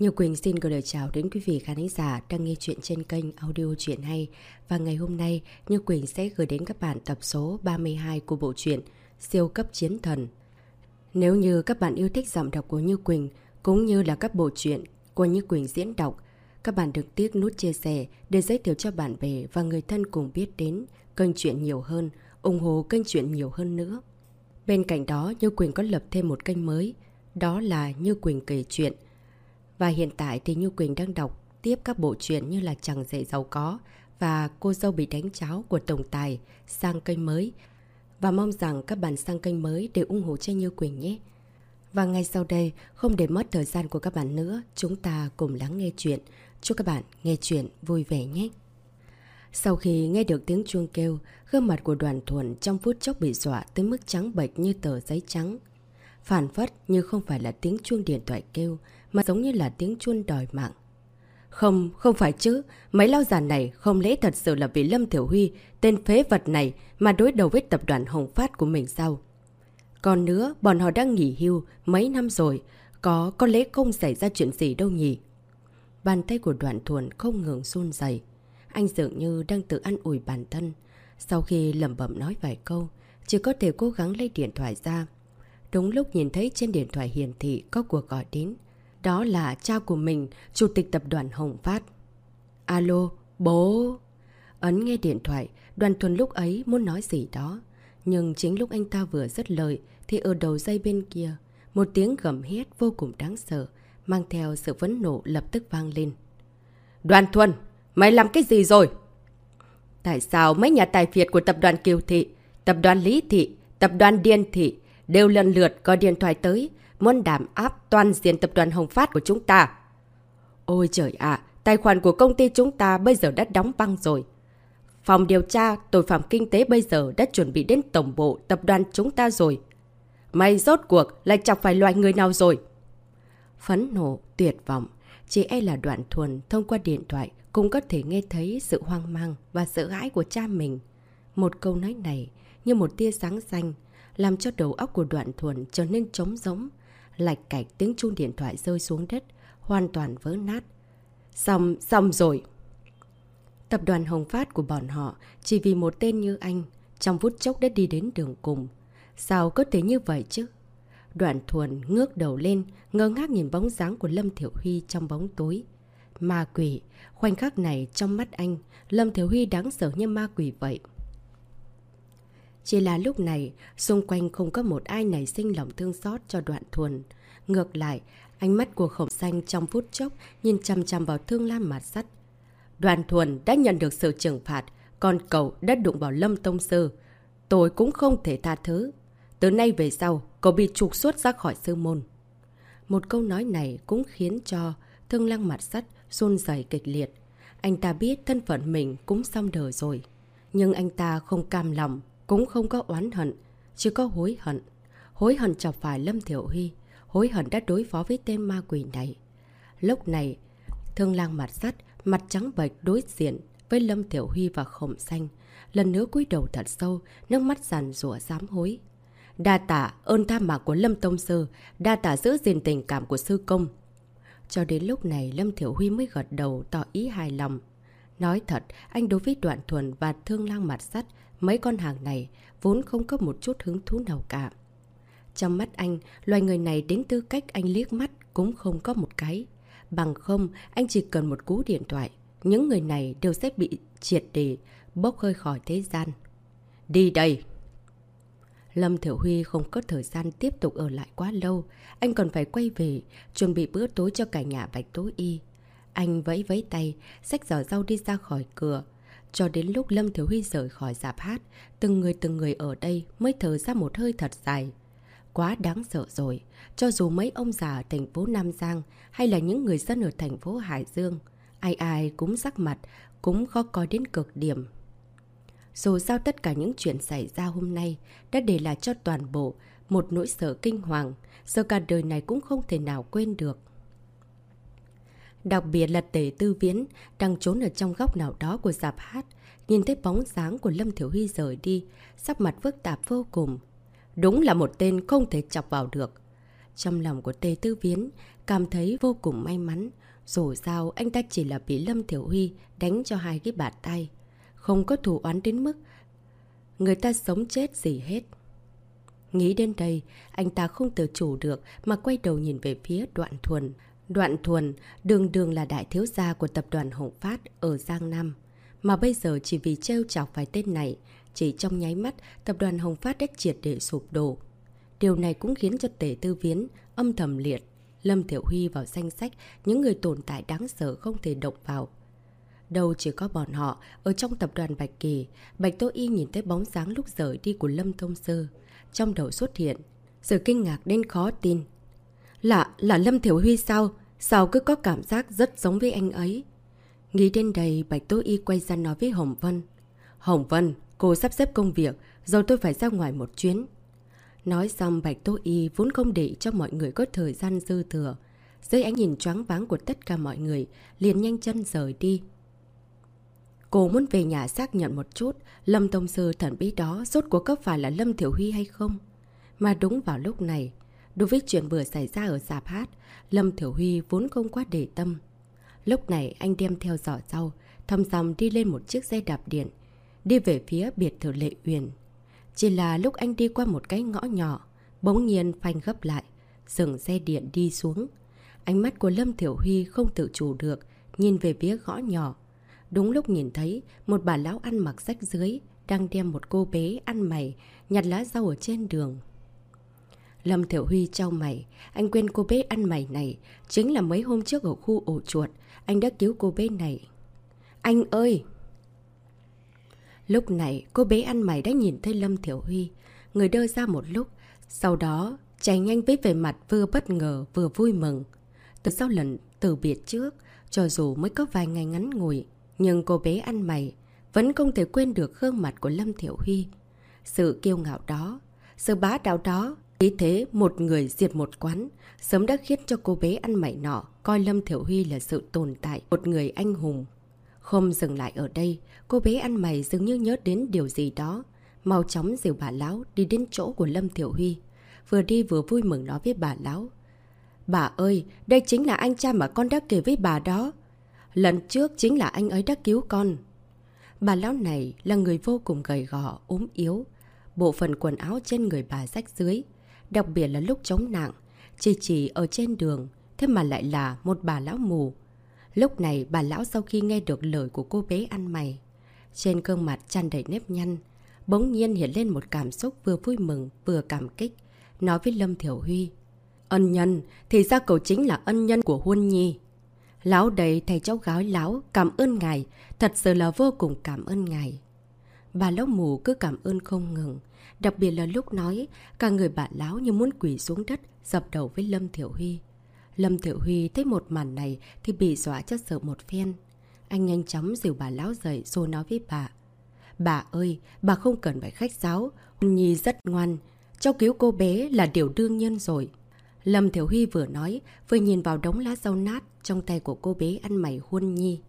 Như Quỳnh xin gửi lời chào đến quý vị khán giả đang nghe chuyện trên kênh audio chuyện hay. Và ngày hôm nay, Như Quỳnh sẽ gửi đến các bạn tập số 32 của bộ truyện Siêu cấp chiến thần. Nếu như các bạn yêu thích giọng đọc của Như Quỳnh, cũng như là các bộ truyện của Như Quỳnh diễn đọc, các bạn đừng tiếc nút chia sẻ để giới thiệu cho bạn bè và người thân cùng biết đến kênh chuyện nhiều hơn, ủng hộ kênh chuyện nhiều hơn nữa. Bên cạnh đó, Như Quỳnh có lập thêm một kênh mới, đó là Như Quỳnh kể chuyện. Và hiện tại thì Như Quỳnh đang đọc tiếp các bộ truyện như là Chẳng dễ giàu có và Cô dâu bị đánh cháo của Tổng Tài sang kênh mới. Và mong rằng các bạn sang kênh mới để ủng hộ cho Như Quỳnh nhé. Và ngay sau đây, không để mất thời gian của các bạn nữa, chúng ta cùng lắng nghe chuyện. Chúc các bạn nghe chuyện vui vẻ nhé. Sau khi nghe được tiếng chuông kêu, gương mặt của đoàn thuần trong phút chốc bị dọa tới mức trắng bệch như tờ giấy trắng. Phản phất như không phải là tiếng chuông điện thoại kêu, mà giống như là tiếng chuông đòi mạng. Không, không phải chứ. Mấy lao già này không lẽ thật sự là vì Lâm Thiểu Huy, tên phế vật này, mà đối đầu với tập đoàn Hồng Phát của mình sao? Còn nữa, bọn họ đang nghỉ hưu mấy năm rồi. Có, có lẽ không xảy ra chuyện gì đâu nhỉ? Bàn tay của đoạn thuần không ngừng run dày. Anh dường như đang tự ăn ủi bản thân. Sau khi lầm bẩm nói vài câu, chỉ có thể cố gắng lấy điện thoại ra. Đúng lúc nhìn thấy trên điện thoại hiển thị có cuộc gọi đến. Đó là cha của mình, chủ tịch tập đoàn Hồng Phát. Alo, bố... Ấn nghe điện thoại, đoàn thuần lúc ấy muốn nói gì đó. Nhưng chính lúc anh ta vừa dứt lời thì ở đầu dây bên kia, một tiếng gầm hét vô cùng đáng sợ, mang theo sự vấn nộ lập tức vang lên. Đoàn thuần, mày làm cái gì rồi? Tại sao mấy nhà tài phiệt của tập đoàn Kiều Thị, tập đoàn Lý Thị, tập đoàn Điên Thị đều lần lượt có điện thoại tới, muốn đàm áp toàn diện tập đoàn Hồng Phát của chúng ta? Ôi trời ạ, tài khoản của công ty chúng ta bây giờ đã đóng băng rồi. Phòng điều tra tội phạm kinh tế bây giờ đã chuẩn bị đến tổng bộ tập đoàn chúng ta rồi. Mày rốt cuộc lại chọc phải loại người nào rồi? Phấn nộ, tuyệt vọng. Chỉ e là đoạn thuần thông qua điện thoại cũng có thể nghe thấy sự hoang mang và sợ hãi của cha mình. Một câu nói này như một tia sáng xanh làm cho đầu óc của đoạn thuần trở nên trống rỗng. Lạch cạch tiếng chuông điện thoại rơi xuống đất, hoàn toàn vỡ nát. Xong, xong rồi. Tập đoàn Hồng Phát của bọn họ chỉ vì một tên như anh, trong phút chốc đã đi đến đường cùng. Sao có thể như vậy chứ? Đoạn thuần ngước đầu lên, ngơ ngác nhìn bóng dáng của Lâm Thiểu Huy trong bóng tối. Ma quỷ, khoảnh khắc này trong mắt anh, Lâm Thiểu Huy đáng sợ như ma quỷ vậy. Chỉ là lúc này, xung quanh không có một ai nảy sinh lòng thương xót cho đoạn thuần. Ngược lại, ánh mắt của khổng xanh trong phút chốc nhìn chăm chăm vào thương lam mặt sắt. Đoàn thuần đã nhận được sự trừng phạt, còn cậu đã đụng vào lâm tông sư. Tôi cũng không thể tha thứ. Từ nay về sau, cậu bị trục xuất ra khỏi sư môn. Một câu nói này cũng khiến cho thương lăng mặt sắt run dày kịch liệt. Anh ta biết thân phận mình cũng xong đời rồi. Nhưng anh ta không cam lòng, cũng không có oán hận, chỉ có hối hận. Hối hận chọc phải Lâm Thiểu Huy, hối hận đã đối phó với tên ma quỷ này. Lúc này, thương lang mặt sắt, mặt trắng bệch đối diện với Lâm Thiểu Huy và Khổng Xanh. Lần nữa cúi đầu thật sâu, nước mắt giàn rủa dám hối. Đa tạ ơn tha mạc của Lâm Tông Sư, đa tạ giữ gìn tình cảm của sư công. Cho đến lúc này Lâm Thiểu Huy mới gật đầu tỏ ý hài lòng. Nói thật, anh đối với đoạn thuần và thương lang mặt sắt, mấy con hàng này vốn không có một chút hứng thú nào cả. Trong mắt anh, loài người này đến tư cách anh liếc mắt cũng không có một cái. Bằng không, anh chỉ cần một cú điện thoại. Những người này đều sẽ bị triệt để, bốc hơi khỏi thế gian. Đi đây! Lâm Thiểu Huy không có thời gian tiếp tục ở lại quá lâu. Anh còn phải quay về, chuẩn bị bữa tối cho cả nhà Bạch Tối Y. Anh vẫy vẫy tay, xách giỏ rau đi ra khỏi cửa. Cho đến lúc Lâm Thiếu Huy rời khỏi giạp hát, từng người từng người ở đây mới thở ra một hơi thật dài. Quá đáng sợ rồi, cho dù mấy ông già ở thành phố Nam Giang hay là những người dân ở thành phố Hải Dương, ai ai cũng sắc mặt, cũng khó coi đến cực điểm. Dù sao tất cả những chuyện xảy ra hôm nay đã để lại cho toàn bộ một nỗi sợ kinh hoàng, sợ cả đời này cũng không thể nào quên được. Đặc biệt là tể tư viễn đang trốn ở trong góc nào đó của giạp hát, nhìn thấy bóng dáng của Lâm Thiểu Huy rời đi, sắc mặt phức tạp vô cùng. Đúng là một tên không thể chọc vào được. Trong lòng của tề tư viễn, cảm thấy vô cùng may mắn. Dù sao, anh ta chỉ là bị Lâm Thiểu Huy đánh cho hai cái bàn tay. Không có thủ oán đến mức người ta sống chết gì hết. Nghĩ đến đây, anh ta không tự chủ được mà quay đầu nhìn về phía đoạn thuần. Đoạn thuần đường đường là đại thiếu gia của tập đoàn Hồng Phát ở Giang Nam. Mà bây giờ chỉ vì trêu chọc vài tên này, chỉ trong nháy mắt, tập đoàn Hồng Phát đã triệt để sụp đổ. Điều này cũng khiến cho tể tư viến âm thầm liệt. Lâm Thiểu Huy vào danh sách những người tồn tại đáng sợ không thể động vào. Đâu chỉ có bọn họ, ở trong tập đoàn Bạch Kỳ, Bạch Tô Y nhìn thấy bóng dáng lúc rời đi của Lâm Thông Sư. Trong đầu xuất hiện, sự kinh ngạc đến khó tin. Lạ, là Lâm Thiểu Huy sao? Sao cứ có cảm giác rất giống với anh ấy? Nghĩ đến đây, Bạch Tô Y quay ra nói với Hồng Vân. Hồng Vân, cô sắp xếp công việc, rồi tôi phải ra ngoài một chuyến. Nói xong Bạch Tô Y vốn không để cho mọi người có thời gian dư thừa. Dưới ánh nhìn choáng váng của tất cả mọi người, liền nhanh chân rời đi. Cô muốn về nhà xác nhận một chút, Lâm Tông Sư thần bí đó rốt cuộc có phải là Lâm Thiểu Huy hay không? Mà đúng vào lúc này, đối với chuyện vừa xảy ra ở giạp hát, Lâm Thiểu Huy vốn không quá để tâm. Lúc này anh đem theo giỏ rau, thăm dòng đi lên một chiếc xe đạp điện, đi về phía biệt thự Lệ Uyển. Chỉ là lúc anh đi qua một cái ngõ nhỏ, bỗng nhiên phanh gấp lại, dừng xe điện đi xuống. Ánh mắt của Lâm Thiểu Huy không tự chủ được, nhìn về phía gõ nhỏ. Đúng lúc nhìn thấy, một bà lão ăn mặc rách dưới, đang đem một cô bé ăn mày, nhặt lá rau ở trên đường. Lâm Thiểu Huy trao mày, anh quên cô bé ăn mày này, chính là mấy hôm trước ở khu ổ chuột, anh đã cứu cô bé này. Anh ơi! Lúc này, cô bé ăn mày đã nhìn thấy Lâm Thiểu Huy. Người đơ ra một lúc, sau đó chạy nhanh với về mặt vừa bất ngờ vừa vui mừng. Từ sau lần từ biệt trước, cho dù mới có vài ngày ngắn ngủi, nhưng cô bé ăn mày vẫn không thể quên được gương mặt của Lâm Thiểu Huy. Sự kiêu ngạo đó, sự bá đạo đó, ý thế một người diệt một quán, sớm đã khiến cho cô bé ăn mày nọ coi Lâm Thiểu Huy là sự tồn tại một người anh hùng. Không dừng lại ở đây, cô bé ăn mày dường như nhớ đến điều gì đó. Mau chóng dìu bà Lão đi đến chỗ của Lâm Thiểu Huy. Vừa đi vừa vui mừng nói với bà Lão. Bà ơi, đây chính là anh cha mà con đã kể với bà đó. Lần trước chính là anh ấy đã cứu con. Bà Lão này là người vô cùng gầy gò, ốm yếu. Bộ phận quần áo trên người bà rách dưới. Đặc biệt là lúc chống nặng, chỉ chỉ ở trên đường, thế mà lại là một bà lão mù. Lúc này bà lão sau khi nghe được lời của cô bé ăn mày, trên gương mặt tràn đầy nếp nhăn, bỗng nhiên hiện lên một cảm xúc vừa vui mừng vừa cảm kích, nói với Lâm Thiểu Huy. Ân nhân, thì ra cậu chính là ân nhân của Huân Nhi. Lão đầy thầy cháu gái lão, cảm ơn ngài, thật sự là vô cùng cảm ơn ngài. Bà lão mù cứ cảm ơn không ngừng, đặc biệt là lúc nói, cả người bà lão như muốn quỷ xuống đất, dập đầu với Lâm Thiểu Huy. Lâm Thiểu Huy thấy một màn này thì bị dọa cho sợ một phen. Anh nhanh chóng dìu bà lão dậy rồi nói với bà. Bà ơi, bà không cần phải khách giáo. Nhi rất ngoan. Cháu cứu cô bé là điều đương nhiên rồi. Lâm Thiểu Huy vừa nói, vừa nhìn vào đống lá rau nát trong tay của cô bé ăn mày Huân Nhi.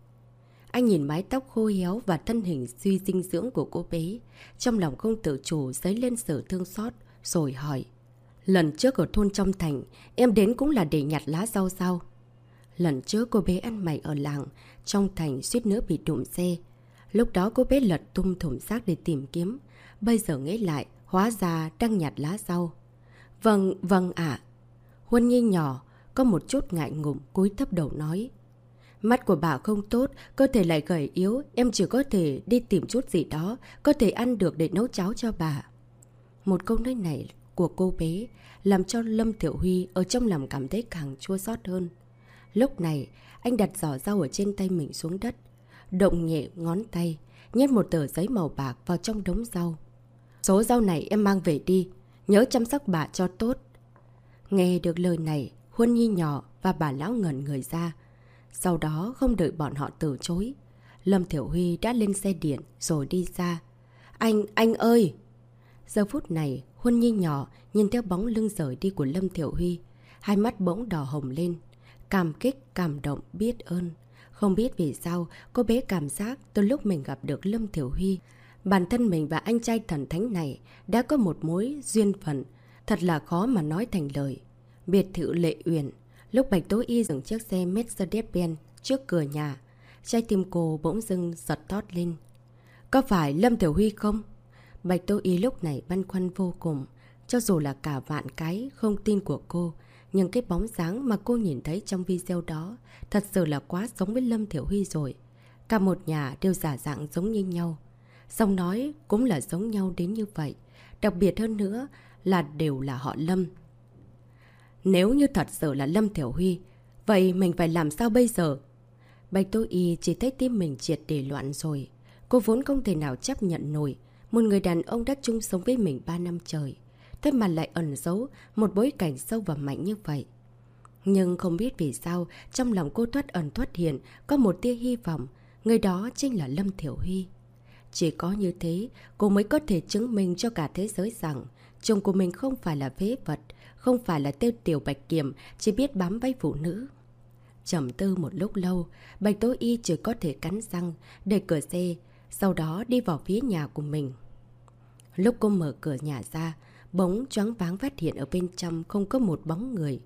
Anh nhìn mái tóc khô héo và thân hình suy dinh dưỡng của cô bé. Trong lòng không tự chủ dấy lên sự thương xót, rồi hỏi. Lần trước ở thôn trong thành, em đến cũng là để nhặt lá rau sao? Lần trước cô bé ăn mày ở làng, trong thành suýt nữa bị đụng xe. Lúc đó cô bé lật tung thùng xác để tìm kiếm. Bây giờ nghĩ lại, hóa ra đang nhặt lá rau. Vâng, vâng ạ. Huân Nhi nhỏ, có một chút ngại ngùng cúi thấp đầu nói. Mắt của bà không tốt, cơ thể lại gầy yếu, em chỉ có thể đi tìm chút gì đó, có thể ăn được để nấu cháo cho bà. Một câu nói này của cô bé làm cho Lâm Tiểu Huy ở trong lòng cảm thấy càng chua xót hơn. Lúc này, anh đặt giỏ rau ở trên tay mình xuống đất, động nhẹ ngón tay, nhét một tờ giấy màu bạc vào trong đống rau. Số rau này em mang về đi, nhớ chăm sóc bà cho tốt. Nghe được lời này, Huân Nhi nhỏ và bà lão ngẩn người ra. Sau đó không đợi bọn họ từ chối. Lâm Thiểu Huy đã lên xe điện rồi đi ra. Anh, anh ơi! Giờ phút này, Huân Nhi nhỏ nhìn theo bóng lưng rời đi của Lâm Thiểu Huy. Hai mắt bỗng đỏ hồng lên. Cảm kích, cảm động, biết ơn. Không biết vì sao, cô bé cảm giác từ lúc mình gặp được Lâm Thiểu Huy. Bản thân mình và anh trai thần thánh này đã có một mối duyên phận. Thật là khó mà nói thành lời. Biệt thự Lệ Uyển Lúc Bạch Tố Y dừng chiếc xe Mercedes-Benz trước cửa nhà, trái tim cô bỗng dưng giật tót lên. Có phải Lâm Tiểu Huy không? Bạch Tố Y lúc này băn khoăn vô cùng. Cho dù là cả vạn cái không tin của cô, nhưng cái bóng dáng mà cô nhìn thấy trong video đó thật sự là quá giống với Lâm Thiểu Huy rồi. Cả một nhà đều giả dạng giống như nhau. Xong nói cũng là giống nhau đến như vậy. Đặc biệt hơn nữa là đều là họ Lâm. Nếu như thật sự là Lâm Thiểu Huy, vậy mình phải làm sao bây giờ? Bạch Tô Y chỉ thấy tim mình triệt để loạn rồi. Cô vốn không thể nào chấp nhận nổi. Một người đàn ông đã chung sống với mình 3 năm trời. Thế mà lại ẩn giấu một bối cảnh sâu và mạnh như vậy. Nhưng không biết vì sao, trong lòng cô thoát ẩn thoát hiện, có một tia hy vọng. Người đó chính là Lâm Thiểu Huy. Chỉ có như thế, cô mới có thể chứng minh cho cả thế giới rằng chồng của mình không phải là phế vật, không phải là tiêu tiểu bạch kiểm, chỉ biết bám váy phụ nữ. Chầm tư một lúc lâu, Bạch tối Y chỉ có thể cắn răng, để cửa xe, sau đó đi vào phía nhà của mình. Lúc cô mở cửa nhà ra, bóng choáng váng phát hiện ở bên trong không có một bóng người.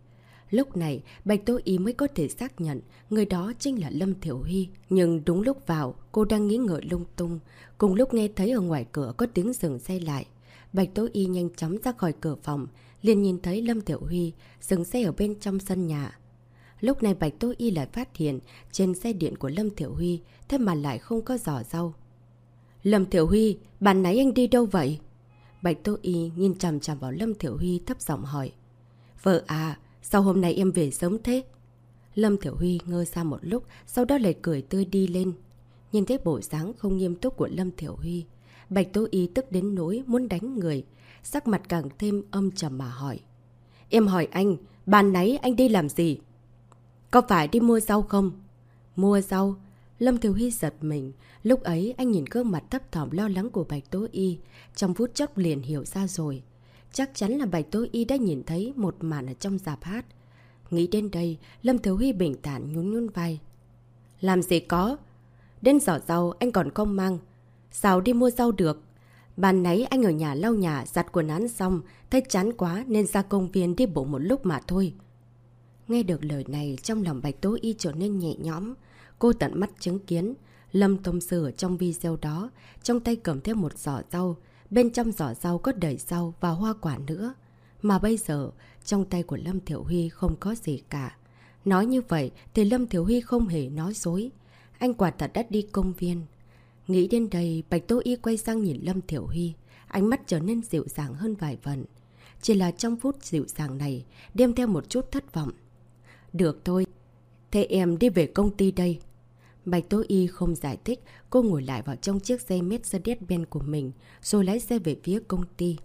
Lúc này, Bạch Tố Y mới có thể xác nhận người đó chính là Lâm Thiểu Huy. Nhưng đúng lúc vào, cô đang nghĩ ngợi lung tung. Cùng lúc nghe thấy ở ngoài cửa có tiếng dừng xe lại. Bạch Tố Y nhanh chóng ra khỏi cửa phòng, liền nhìn thấy Lâm tiểu Huy dừng xe ở bên trong sân nhà. Lúc này Bạch tô Y lại phát hiện trên xe điện của Lâm Thiểu Huy, thế mà lại không có giỏ rau. Lâm Thiểu Huy, bạn nãy anh đi đâu vậy? Bạch tô Y nhìn chằm chằm vào Lâm Thiểu Huy thấp giọng hỏi. Vợ à, sao hôm nay em về sớm thế? Lâm Thiểu Huy ngơ ra một lúc, sau đó lại cười tươi đi lên. Nhìn thấy bộ dáng không nghiêm túc của Lâm Thiểu Huy. Bạch tô Y tức đến nỗi muốn đánh người. Sắc mặt càng thêm âm trầm mà hỏi. Em hỏi anh, bàn nãy anh đi làm gì? Có phải đi mua rau không? Mua rau? Lâm thiếu Huy giật mình. Lúc ấy anh nhìn gương mặt thấp thỏm lo lắng của Bạch Tố Y. Trong phút chốc liền hiểu ra rồi. Chắc chắn là Bạch Tố Y đã nhìn thấy một màn ở trong giạp hát. Nghĩ đến đây, Lâm Thiếu Huy bình tản nhún nhún vai. Làm gì có? Đến giỏ rau anh còn không mang. Sao đi mua rau được? Ban nãy anh ở nhà lau nhà giặt quần áo xong, thấy chán quá nên ra công viên đi bộ một lúc mà thôi. Nghe được lời này trong lòng Bạch Tố Y trở nên nhẹ nhõm. Cô tận mắt chứng kiến. Lâm Tông Sư ở trong video đó, trong tay cầm theo một giỏ rau. Bên trong giỏ rau có đầy rau và hoa quả nữa. Mà bây giờ, trong tay của Lâm Thiểu Huy không có gì cả. Nói như vậy thì Lâm Thiểu Huy không hề nói dối. Anh quả thật đã đi công viên. Nghĩ đến đây, Bạch Tô Y quay sang nhìn Lâm Thiểu Huy. Ánh mắt trở nên dịu dàng hơn vài phần. Chỉ là trong phút dịu dàng này, đem theo một chút thất vọng. Được thôi, thế em đi về công ty đây. Bạch Tô Y không giải thích, cô ngồi lại vào trong chiếc xe Mercedes-Benz của mình, rồi lái xe về phía công ty.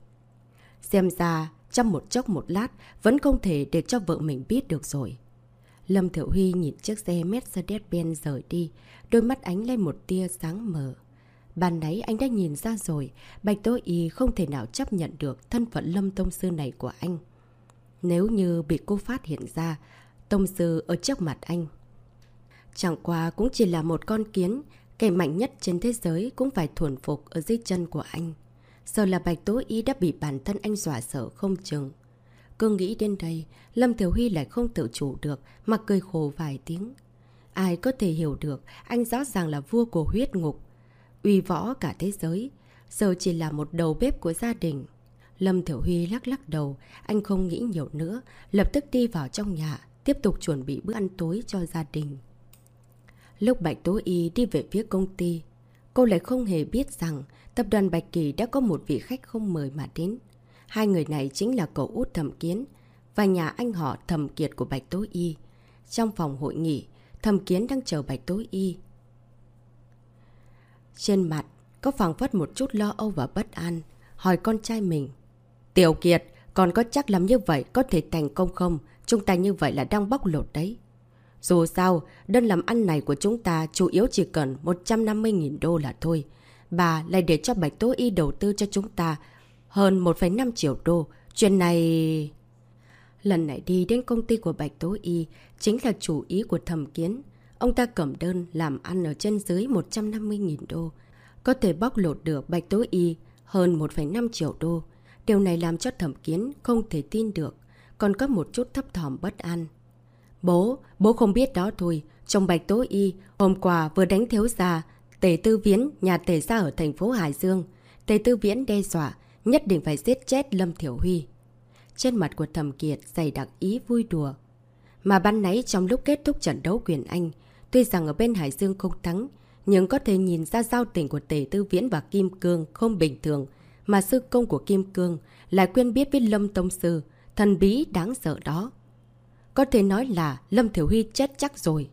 Xem ra, trong một chốc một lát, vẫn không thể để cho vợ mình biết được rồi. Lâm Thiệu Huy nhìn chiếc xe Mercedes-Benz rời đi, đôi mắt ánh lên một tia sáng mờ. Ban nãy anh đã nhìn ra rồi, Bạch Tố Y không thể nào chấp nhận được thân phận Lâm Tông Sư này của anh. Nếu như bị cô phát hiện ra, Tông Sư ở trước mặt anh. Chẳng qua cũng chỉ là một con kiến, kẻ mạnh nhất trên thế giới cũng phải thuần phục ở dưới chân của anh. Sợ là Bạch Tố Y đã bị bản thân anh dọa sợ không chừng. Cứ nghĩ đến đây, Lâm Thiểu Huy lại không tự chủ được mà cười khổ vài tiếng. Ai có thể hiểu được, anh rõ ràng là vua của huyết ngục, uy võ cả thế giới, giờ chỉ là một đầu bếp của gia đình. Lâm Thiểu Huy lắc lắc đầu, anh không nghĩ nhiều nữa, lập tức đi vào trong nhà, tiếp tục chuẩn bị bữa ăn tối cho gia đình. Lúc Bạch Tố Y đi về phía công ty, cô lại không hề biết rằng tập đoàn Bạch Kỳ đã có một vị khách không mời mà đến. Hai người này chính là cậu út Thẩm Kiến và nhà anh họ Thẩm Kiệt của Bạch Tố Y. Trong phòng hội nghị, Thẩm Kiến đang chờ Bạch Tố Y. Trên mặt, có phẳng phất một chút lo âu và bất an, hỏi con trai mình. Tiểu Kiệt, còn có chắc lắm như vậy có thể thành công không? Chúng ta như vậy là đang bóc lột đấy. Dù sao, đơn làm ăn này của chúng ta chủ yếu chỉ cần 150.000 đô là thôi. Bà lại để cho Bạch Tố Y đầu tư cho chúng ta hơn 1,5 triệu đô. Chuyện này... Lần này đi đến công ty của Bạch Tố Y chính là chủ ý của thẩm kiến. Ông ta cầm đơn làm ăn ở trên dưới 150.000 đô. Có thể bóc lột được Bạch Tố Y hơn 1,5 triệu đô. Điều này làm cho thẩm kiến không thể tin được, còn có một chút thấp thỏm bất an. Bố, bố không biết đó thôi. Trong Bạch Tố Y, hôm qua vừa đánh thiếu gia, Tề Tư Viễn, nhà Tề gia ở thành phố Hải Dương. Tề Tư Viễn đe dọa, nhất định phải giết chết Lâm Thiểu Huy. Trên mặt của Thẩm Kiệt dày đặc ý vui đùa. Mà ban nãy trong lúc kết thúc trận đấu quyền Anh, tuy rằng ở bên Hải Dương không thắng, nhưng có thể nhìn ra giao tình của Tề Tư Viễn và Kim Cương không bình thường, mà sư công của Kim Cương lại quen biết với Lâm Tông Sư, thần bí đáng sợ đó. Có thể nói là Lâm Thiểu Huy chết chắc rồi.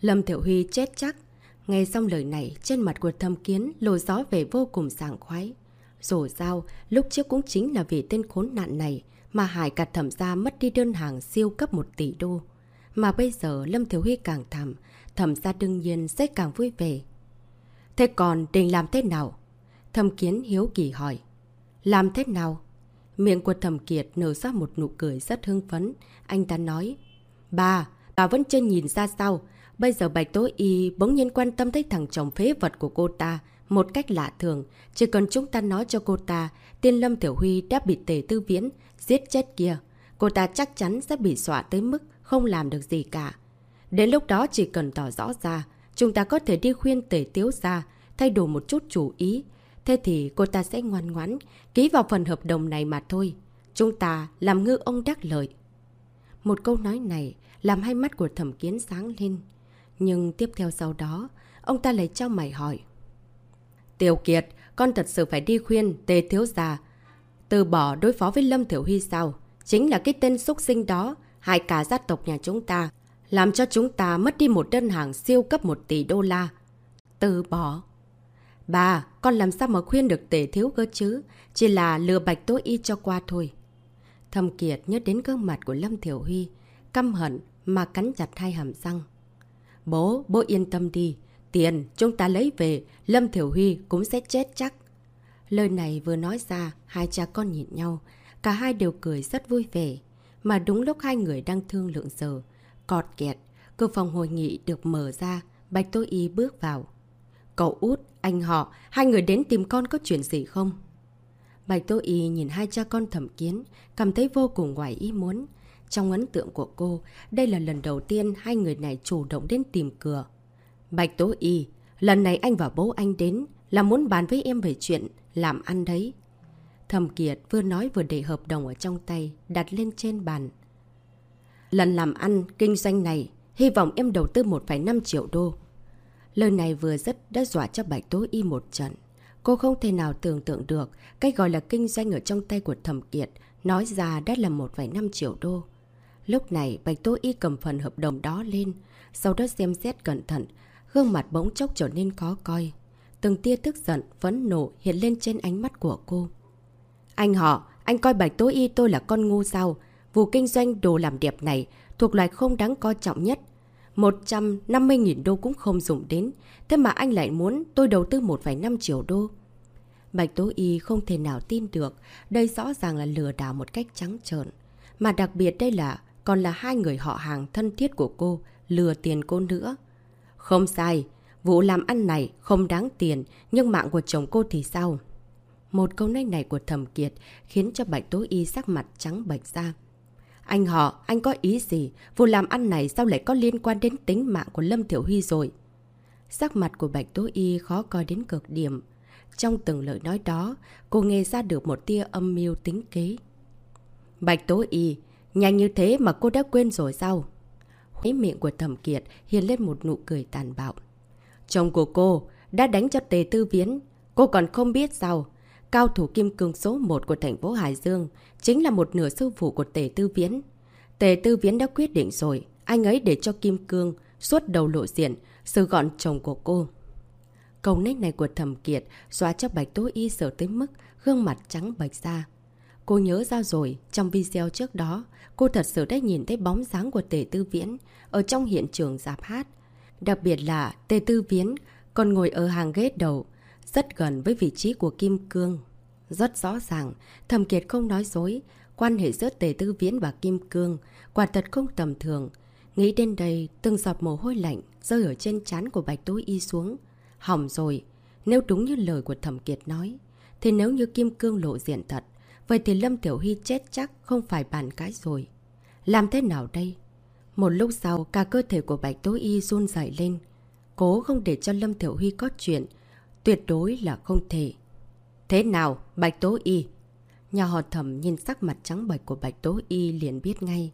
Lâm Thiểu Huy chết chắc. Nghe xong lời này, trên mặt của thâm kiến lồ gió về vô cùng sảng khoái. Dù sao, lúc trước cũng chính là vì tên khốn nạn này mà Hải cả thẩm gia mất đi đơn hàng siêu cấp 1 tỷ đô. Mà bây giờ Lâm Thiếu Huy càng thảm, thẩm gia đương nhiên sẽ càng vui vẻ. Thế còn định làm thế nào? Thẩm kiến hiếu kỳ hỏi. Làm thế nào? Miệng của thẩm kiệt nở ra một nụ cười rất hưng phấn. Anh ta nói. Bà, bà vẫn chưa nhìn ra sao. Bây giờ Bạch tối Y bỗng nhiên quan tâm tới thằng chồng phế vật của cô ta. Một cách lạ thường. Chỉ cần chúng ta nói cho cô ta, tiên Lâm Tiểu Huy đã bị tề tư viễn, giết chết kia. Cô ta chắc chắn sẽ bị xọa tới mức không làm được gì cả. Đến lúc đó chỉ cần tỏ rõ ra, chúng ta có thể đi khuyên tề tiếu ra, thay đổi một chút chủ ý. Thế thì cô ta sẽ ngoan ngoãn, ký vào phần hợp đồng này mà thôi. Chúng ta làm ngư ông đắc lợi. Một câu nói này làm hai mắt của thẩm kiến sáng lên. Nhưng tiếp theo sau đó, ông ta lấy cho mày hỏi. Tiểu Kiệt, con thật sự phải đi khuyên tề thiếu già. Từ bỏ đối phó với Lâm Thiểu Huy sao? Chính là cái tên xuất sinh đó, hại cả gia tộc nhà chúng ta. Làm cho chúng ta mất đi một đơn hàng siêu cấp 1 tỷ đô la. Từ bỏ. Bà, con làm sao mà khuyên được tề thiếu cơ chứ? Chỉ là lừa bạch tối y cho qua thôi. Thầm Kiệt nhớ đến gương mặt của Lâm Thiểu Huy, căm hận mà cắn chặt hai hàm răng. Bố, bố yên tâm đi. Tiền chúng ta lấy về, Lâm Thiểu Huy cũng sẽ chết chắc. Lời này vừa nói ra, hai cha con nhìn nhau. Cả hai đều cười rất vui vẻ. Mà đúng lúc hai người đang thương lượng giờ, cọt kẹt, cửa phòng hội nghị được mở ra, Bạch Tô Y bước vào. Cậu út, anh họ, hai người đến tìm con có chuyện gì không? Bạch Tô Y nhìn hai cha con thẩm kiến, cảm thấy vô cùng ngoài ý muốn. Trong ấn tượng của cô, đây là lần đầu tiên hai người này chủ động đến tìm cửa. Bạch Tố Y, lần này anh và bố anh đến là muốn bàn với em về chuyện làm ăn đấy. Thầm Kiệt vừa nói vừa để hợp đồng ở trong tay, đặt lên trên bàn. Lần làm ăn, kinh doanh này, hy vọng em đầu tư 1,5 triệu đô. Lời này vừa rất đã dọa cho Bạch Tố Y một trận. Cô không thể nào tưởng tượng được cái gọi là kinh doanh ở trong tay của Thẩm Kiệt nói ra đã là 1,5 triệu đô. Lúc này Bạch Tố Y cầm phần hợp đồng đó lên, sau đó xem xét cẩn thận, gương mặt bỗng chốc trở nên khó coi. Từng tia tức giận, phấn nộ hiện lên trên ánh mắt của cô. Anh họ, anh coi Bạch Tố Y tôi là con ngu sao? Vụ kinh doanh đồ làm đẹp này thuộc loại không đáng coi trọng nhất. 150.000 đô cũng không dùng đến, thế mà anh lại muốn tôi đầu tư 1,5 triệu đô. Bạch Tố Y không thể nào tin được, đây rõ ràng là lừa đảo một cách trắng trợn. Mà đặc biệt đây là còn là hai người họ hàng thân thiết của cô, lừa tiền cô nữa. Không sai, vụ làm ăn này không đáng tiền, nhưng mạng của chồng cô thì sao? Một câu nói này của Thẩm Kiệt khiến cho Bạch Tố Y sắc mặt trắng bạch ra. Anh họ, anh có ý gì? Vụ làm ăn này sao lại có liên quan đến tính mạng của Lâm Thiểu Huy rồi? Sắc mặt của Bạch Tố Y khó coi đến cực điểm. Trong từng lời nói đó, cô nghe ra được một tia âm mưu tính kế. Bạch Tố Y, nhanh như thế mà cô đã quên rồi sao? Khuấy miệng của Thẩm Kiệt hiện lên một nụ cười tàn bạo. Chồng của cô đã đánh cho Tề Tư Viễn. Cô còn không biết sao? Cao thủ kim cương số 1 của thành phố Hải Dương chính là một nửa sư phụ của Tề Tư Viễn. Tề Tư Viễn đã quyết định rồi, anh ấy để cho Kim Cương suốt đầu lộ diện, sự gọn chồng của cô. Câu nét này của Thẩm Kiệt xóa cho Bạch Tố Y sợ tới mức gương mặt trắng bạch ra. Cô nhớ ra rồi, trong video trước đó, cô thật sự đã nhìn thấy bóng dáng của Tề Tư Viễn ở trong hiện trường giạp hát. Đặc biệt là Tề Tư Viễn còn ngồi ở hàng ghế đầu, rất gần với vị trí của Kim Cương. Rất rõ ràng, Thẩm Kiệt không nói dối, quan hệ giữa Tề Tư Viễn và Kim Cương quả thật không tầm thường. Nghĩ đến đây, từng giọt mồ hôi lạnh rơi ở trên trán của Bạch Tối Y xuống. Hỏng rồi, nếu đúng như lời của Thẩm Kiệt nói, thì nếu như Kim Cương lộ diện thật, vậy thì Lâm Tiểu Hy chết chắc không phải bàn cái rồi. Làm thế nào đây? Một lúc sau, cả cơ thể của Bạch Tố Y run dậy lên. Cố không để cho Lâm tiểu Huy có chuyện. Tuyệt đối là không thể. Thế nào, Bạch Tố Y? Nhà họ thẩm nhìn sắc mặt trắng bệch của Bạch Tố Y liền biết ngay.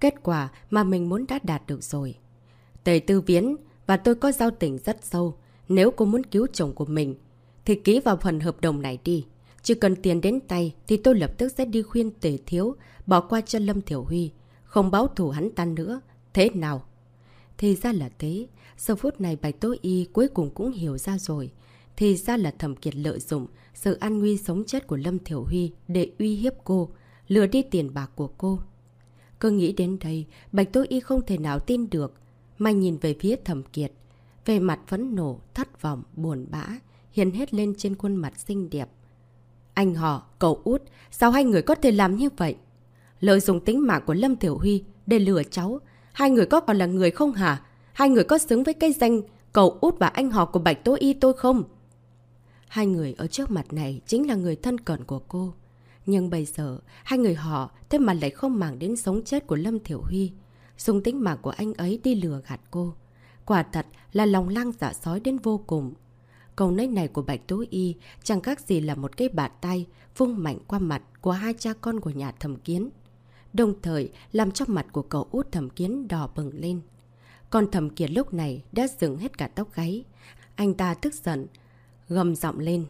Kết quả mà mình muốn đã đạt được rồi. Tề Tư Viễn và tôi có giao tình rất sâu. Nếu cô muốn cứu chồng của mình, thì ký vào phần hợp đồng này đi. Chỉ cần tiền đến tay thì tôi lập tức sẽ đi khuyên Tề Thiếu bỏ qua cho Lâm Thiểu Huy. Không báo thủ hắn ta nữa. Thế nào? Thì ra là thế. giờ phút này Bạch Tố Y cuối cùng cũng hiểu ra rồi. Thì ra là thẩm kiệt lợi dụng sự an nguy sống chết của Lâm Thiểu Huy để uy hiếp cô, lừa đi tiền bạc của cô. Cứ nghĩ đến đây, Bạch Tố Y không thể nào tin được. Mà nhìn về phía thẩm kiệt. Về mặt phấn nổ, thất vọng, buồn bã, hiện hết lên trên khuôn mặt xinh đẹp. Anh họ, cậu út, sao hai người có thể làm như vậy? Lợi dụng tính mạng của Lâm Tiểu Huy để lừa cháu. Hai người có còn là người không hả? Hai người có xứng với cái danh cậu út và anh họ của Bạch Tố Y tôi không? Hai người ở trước mặt này chính là người thân cận của cô. Nhưng bây giờ, hai người họ thế mà lại không màng đến sống chết của Lâm Thiểu Huy. Dùng tính mạng của anh ấy đi lừa gạt cô. Quả thật là lòng lang dạ sói đến vô cùng. Câu nói này của Bạch Tố Y chẳng khác gì là một cái bạt tay vung mạnh qua mặt của hai cha con của nhà thẩm kiến. Đồng thời làm cho mặt của cậu út thẩm kiến đỏ bừng lên. Còn thẩm kiến lúc này đã dựng hết cả tóc gáy. Anh ta tức giận, gầm giọng lên.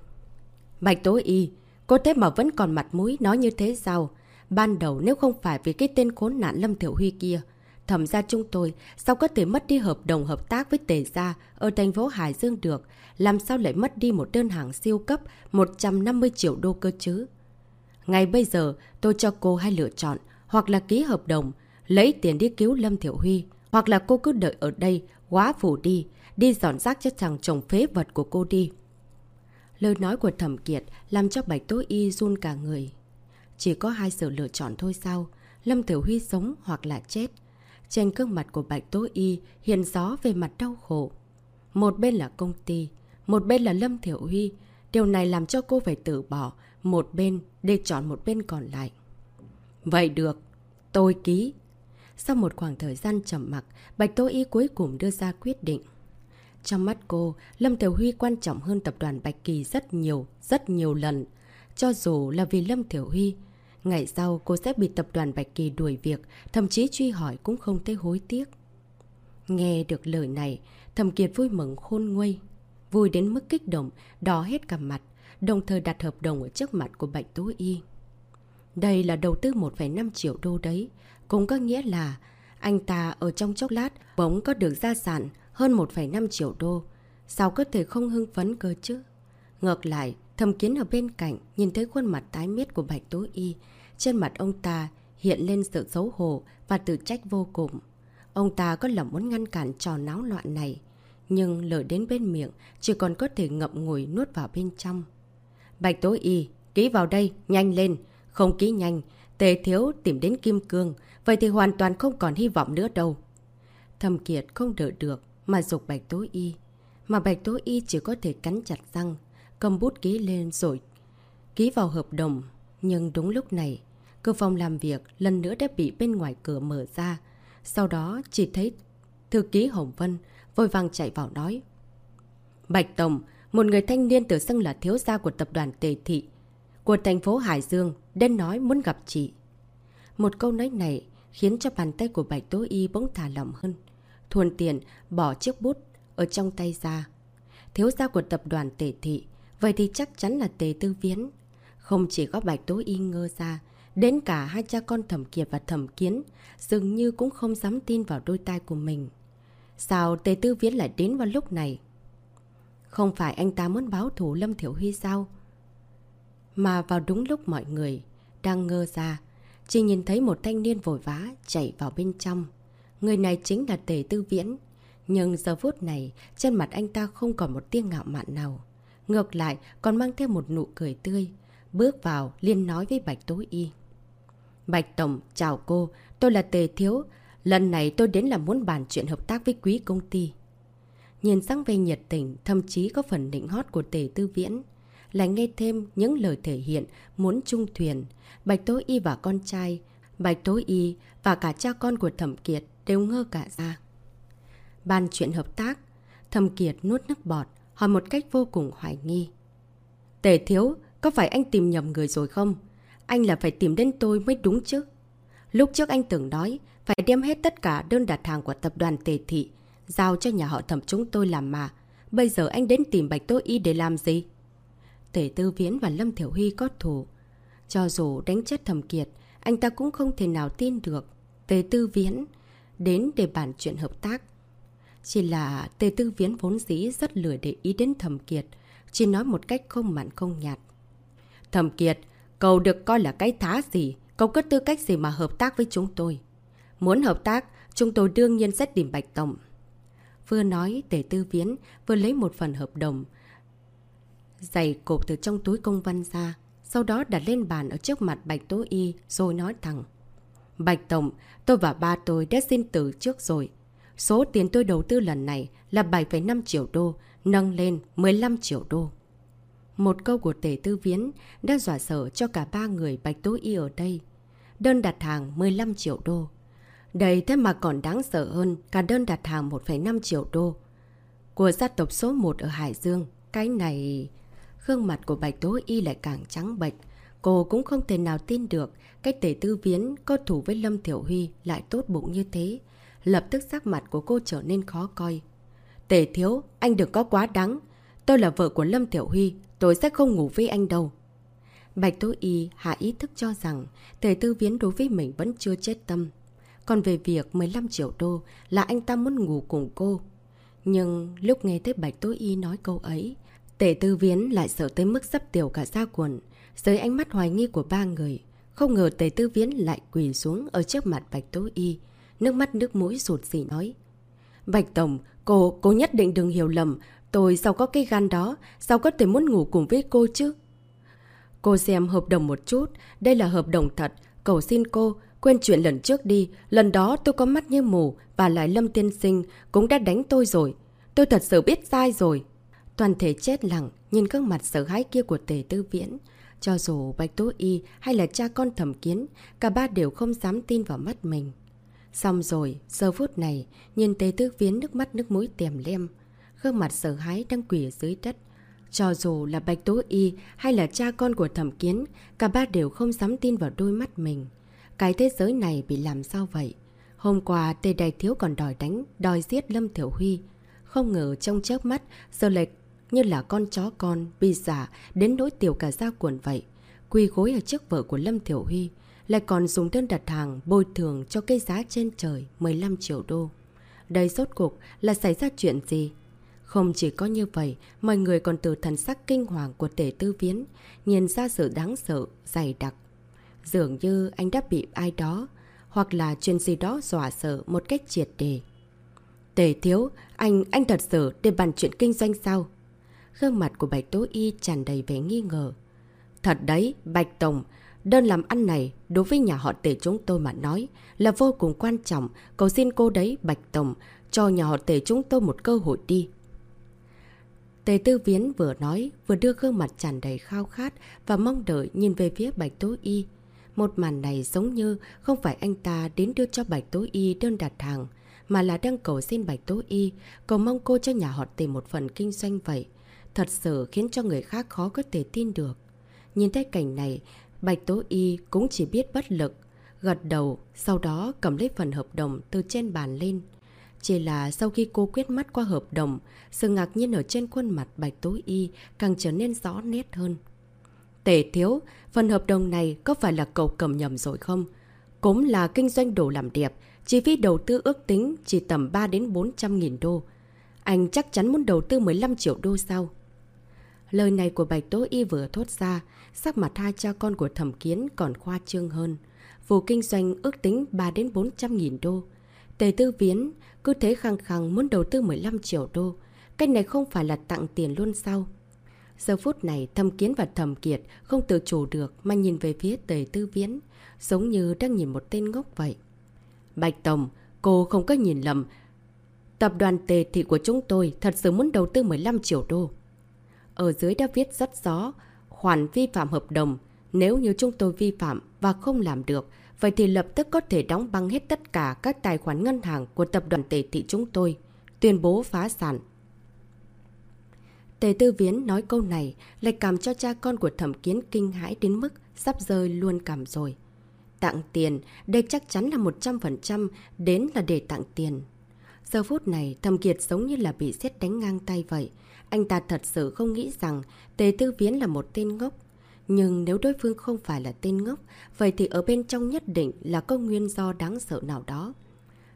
Bạch Tố Y, cô thế mà vẫn còn mặt mũi nói như thế sao? Ban đầu nếu không phải vì cái tên khốn nạn Lâm Thiểu Huy kia, thẩm ra chúng tôi sao có thể mất đi hợp đồng hợp tác với Tề Gia ở thành phố Hải Dương được? Làm sao lại mất đi một đơn hàng siêu cấp 150 triệu đô cơ chứ? Ngay bây giờ tôi cho cô hai lựa chọn, hoặc là ký hợp đồng, lấy tiền đi cứu Lâm Thiểu Huy, hoặc là cô cứ đợi ở đây, quá phủ đi, đi dọn rác cho thằng chồng phế vật của cô đi. Lời nói của Thẩm Kiệt làm cho Bạch Tố Y run cả người. Chỉ có hai sự lựa chọn thôi sao? Lâm Tiểu Huy sống hoặc là chết. Trên gương mặt của Bạch Tố Y hiện rõ về mặt đau khổ. Một bên là công ty, một bên là Lâm Thiểu Huy. Điều này làm cho cô phải từ bỏ một bên để chọn một bên còn lại. Vậy được, tôi ký. Sau một khoảng thời gian trầm mặc, Bạch Tố Y cuối cùng đưa ra quyết định. Trong mắt cô, Lâm Thiểu Huy quan trọng hơn tập đoàn Bạch Kỳ rất nhiều, rất nhiều lần. Cho dù là vì Lâm Thiểu Huy, ngày sau cô sẽ bị tập đoàn Bạch Kỳ đuổi việc, thậm chí truy hỏi cũng không thấy hối tiếc. Nghe được lời này, Thầm Kiệt vui mừng khôn nguôi Vui đến mức kích động, đỏ hết cả mặt, đồng thời đặt hợp đồng ở trước mặt của Bạch Tố Y. Đây là đầu tư 1,5 triệu đô đấy. Cũng có nghĩa là anh ta ở trong chốc lát bỗng có được gia sản hơn 1,5 triệu đô. Sao có thể không hưng phấn cơ chứ? Ngược lại, thầm kiến ở bên cạnh nhìn thấy khuôn mặt tái miết của Bạch Tố Y. Trên mặt ông ta hiện lên sự xấu hổ và tự trách vô cùng. Ông ta có lòng muốn ngăn cản trò náo loạn này. Nhưng lời đến bên miệng chỉ còn có thể ngậm ngùi nuốt vào bên trong. Bạch Tố Y, ký vào đây, nhanh lên. Không ký nhanh, Tề Thiếu tìm đến Kim Cương. Vậy thì hoàn toàn không còn hy vọng nữa đâu. Thầm Kiệt không đợi được mà dục Bạch Tố Y. Mà Bạch Tố Y chỉ có thể cắn chặt răng, cầm bút ký lên rồi ký vào hợp đồng. Nhưng đúng lúc này, cơ phòng làm việc lần nữa đã bị bên ngoài cửa mở ra. Sau đó chỉ thấy thư ký Hồng Vân vội vàng chạy vào nói. Bạch Tổng, một người thanh niên tự xưng là thiếu gia của tập đoàn Tề Thị, của thành phố Hải Dương, đến nói muốn gặp chị. Một câu nói này khiến cho bàn tay của Bạch Tố Y bỗng thả lỏng hơn. Thuần tiền bỏ chiếc bút ở trong tay ra. Thiếu gia của tập đoàn Tề Thị, vậy thì chắc chắn là Tề Tư Viễn. Không chỉ có Bạch Tố Y ngơ ra, đến cả hai cha con Thẩm Kiệt và Thẩm Kiến dường như cũng không dám tin vào đôi tai của mình. Sao Tề Tư Viễn lại đến vào lúc này? Không phải anh ta muốn báo thủ Lâm Thiểu Huy sao? Mà vào đúng lúc mọi người đang ngơ ra, chỉ nhìn thấy một thanh niên vội vã chạy vào bên trong. Người này chính là Tề Tư Viễn. Nhưng giờ phút này, trên mặt anh ta không còn một tiếng ngạo mạn nào. Ngược lại, còn mang theo một nụ cười tươi. Bước vào, liên nói với Bạch tối Y. Bạch Tổng, chào cô, tôi là Tề Thiếu. Lần này tôi đến là muốn bàn chuyện hợp tác với quý công ty. Nhìn sang về nhiệt tình, thậm chí có phần định hót của Tề Tư Viễn. Lại nghe thêm những lời thể hiện muốn chung thuyền. Bạch tối Y và con trai, Bạch tối Y và cả cha con của Thẩm Kiệt đều ngơ cả ra. Bàn chuyện hợp tác, thẩm Kiệt nuốt nước bọt, hỏi một cách vô cùng hoài nghi. Tề thiếu, có phải anh tìm nhầm người rồi không? Anh là phải tìm đến tôi mới đúng chứ. Lúc trước anh từng nói, phải đem hết tất cả đơn đặt hàng của tập đoàn Tề Thị, giao cho nhà họ thẩm chúng tôi làm mà. Bây giờ anh đến tìm Bạch Tố Y để làm gì? Tề Tư Viễn và Lâm Thiểu Huy có thù. Cho dù đánh chết Thẩm Kiệt, anh ta cũng không thể nào tin được. Tề Tư Viễn đến để bàn chuyện hợp tác. Chỉ là Tề Tư Viễn vốn dĩ rất lười để ý đến Thẩm Kiệt, chỉ nói một cách không mặn không nhạt. Thẩm Kiệt, cậu được coi là cái thá gì? Cậu có tư cách gì mà hợp tác với chúng tôi? Muốn hợp tác, chúng tôi đương nhiên sẽ tìm Bạch Tổng. Vừa nói, Tề Tư Viễn vừa lấy một phần hợp đồng. Giày cộp từ trong túi công văn ra, sau đó đặt lên bàn ở trước mặt Bạch Tố Y rồi nói thẳng. Bạch Tổng, tôi và ba tôi đã xin từ trước rồi. Số tiền tôi đầu tư lần này là 7,5 triệu đô, nâng lên 15 triệu đô. Một câu của tể tư viễn đã dọa sợ cho cả ba người Bạch Tố Y ở đây. Đơn đặt hàng 15 triệu đô. Đây thế mà còn đáng sợ hơn cả đơn đặt hàng 1,5 triệu đô. Của gia tộc số 1 ở Hải Dương. Cái này... Gương mặt của Bạch Tố Y lại càng trắng bệch. Cô cũng không thể nào tin được cái tể tư viễn có thủ với Lâm Thiểu Huy lại tốt bụng như thế. Lập tức sắc mặt của cô trở nên khó coi. Tể thiếu, anh đừng có quá đắng. Tôi là vợ của Lâm Tiểu Huy, tôi sẽ không ngủ với anh đâu. Bạch Tố Y hạ ý thức cho rằng thầy tư viễn đối với mình vẫn chưa chết tâm. Còn về việc 15 triệu đô là anh ta muốn ngủ cùng cô. Nhưng lúc nghe thấy Bạch Tố Y nói câu ấy, thầy tư viễn lại sợ tới mức sắp tiểu cả da quần. Dưới ánh mắt hoài nghi của ba người, không ngờ tề tư viễn lại quỳ xuống ở trước mặt Bạch Tố Y. Nước mắt nước mũi sụt xỉ nói. Bạch Tổng, cô, cô nhất định đừng hiểu lầm. Tôi sao có cái gan đó, sao có thể muốn ngủ cùng với cô chứ? Cô xem hợp đồng một chút, đây là hợp đồng thật. Cầu xin cô, quên chuyện lần trước đi. Lần đó tôi có mắt như mù và lại Lâm Tiên Sinh cũng đã đánh tôi rồi. Tôi thật sự biết sai rồi. Toàn thể chết lặng, nhìn các mặt sợ hãi kia của tề tư viễn. Cho dù Bạch Tố Y hay là cha con thẩm kiến, cả ba đều không dám tin vào mắt mình. Xong rồi, giờ phút này, nhìn tề tư viễn nước mắt nước mũi tèm lem. Gương mặt sợ hãi đang quỷ dưới đất. Cho dù là Bạch Tố Y hay là cha con của thẩm kiến, cả ba đều không dám tin vào đôi mắt mình. Cái thế giới này bị làm sao vậy? Hôm qua, Tề Đại Thiếu còn đòi đánh, đòi giết Lâm Thiểu Huy. Không ngờ trong chớp mắt, giờ lệch như là con chó con, bị giả, đến nỗi tiểu cả da cuộn vậy. Quỳ gối ở trước vợ của Lâm Thiểu Huy lại còn dùng đơn đặt hàng bồi thường cho cây giá trên trời 15 triệu đô. Đây rốt cuộc là xảy ra chuyện gì? Không chỉ có như vậy, mọi người còn từ thần sắc kinh hoàng của tể tư viễn, nhìn ra sự đáng sợ, dày đặc. Dường như anh đã bị ai đó, hoặc là chuyện gì đó dọa sợ một cách triệt đề. Tề thiếu, anh, anh thật sự để bàn chuyện kinh doanh sao? Gương mặt của Bạch Tố Y tràn đầy vẻ nghi ngờ. Thật đấy, Bạch Tổng, Đơn làm ăn này, đối với nhà họ tể chúng tôi mà nói, là vô cùng quan trọng. Cầu xin cô đấy, Bạch Tổng, cho nhà họ tể chúng tôi một cơ hội đi. Tề Tư Viễn vừa nói, vừa đưa gương mặt tràn đầy khao khát và mong đợi nhìn về phía Bạch Tố Y. Một màn này giống như không phải anh ta đến đưa cho Bạch Tố Y đơn đặt hàng, mà là đang cầu xin Bạch Tố Y, cầu mong cô cho nhà họ tìm một phần kinh doanh vậy. Thật sự khiến cho người khác khó có thể tin được. Nhìn thấy cảnh này, Bạch Tố Y cũng chỉ biết bất lực, gật đầu, sau đó cầm lấy phần hợp đồng từ trên bàn lên. Chỉ là sau khi cô quyết mắt qua hợp đồng, sự ngạc nhiên ở trên khuôn mặt Bạch Tố Y càng trở nên rõ nét hơn. Tể thiếu, phần hợp đồng này có phải là cậu cầm nhầm rồi không? Cũng là kinh doanh đồ làm đẹp, chi phí đầu tư ước tính chỉ tầm 3 đến 400 nghìn đô. Anh chắc chắn muốn đầu tư 15 triệu đô sao? Lời này của Bạch Tố Y vừa thốt ra, sắc mặt hai cha con của thẩm kiến còn khoa trương hơn. Vụ kinh doanh ước tính 3 đến 400 nghìn đô. Tề tư viễn cứ thế khăng khăng muốn đầu tư 15 triệu đô. Cách này không phải là tặng tiền luôn sao? Giờ phút này thầm kiến và thầm kiệt không tự chủ được mà nhìn về phía tề tư viễn, giống như đang nhìn một tên ngốc vậy. Bạch Tổng, cô không có nhìn lầm. Tập đoàn tề thị của chúng tôi thật sự muốn đầu tư 15 triệu đô. Ở dưới đã viết rất rõ, khoản vi phạm hợp đồng. Nếu như chúng tôi vi phạm và không làm được, vậy thì lập tức có thể đóng băng hết tất cả các tài khoản ngân hàng của tập đoàn tề thị chúng tôi, tuyên bố phá sản. Tề Tư Viễn nói câu này lại cảm cho cha con của thẩm kiến kinh hãi đến mức sắp rơi luôn cảm rồi. Tặng tiền, đây chắc chắn là 100% đến là để tặng tiền. Giờ phút này, thẩm kiệt giống như là bị xét đánh ngang tay vậy. Anh ta thật sự không nghĩ rằng Tề Tư Viễn là một tên ngốc. Nhưng nếu đối phương không phải là tên ngốc, vậy thì ở bên trong nhất định là có nguyên do đáng sợ nào đó.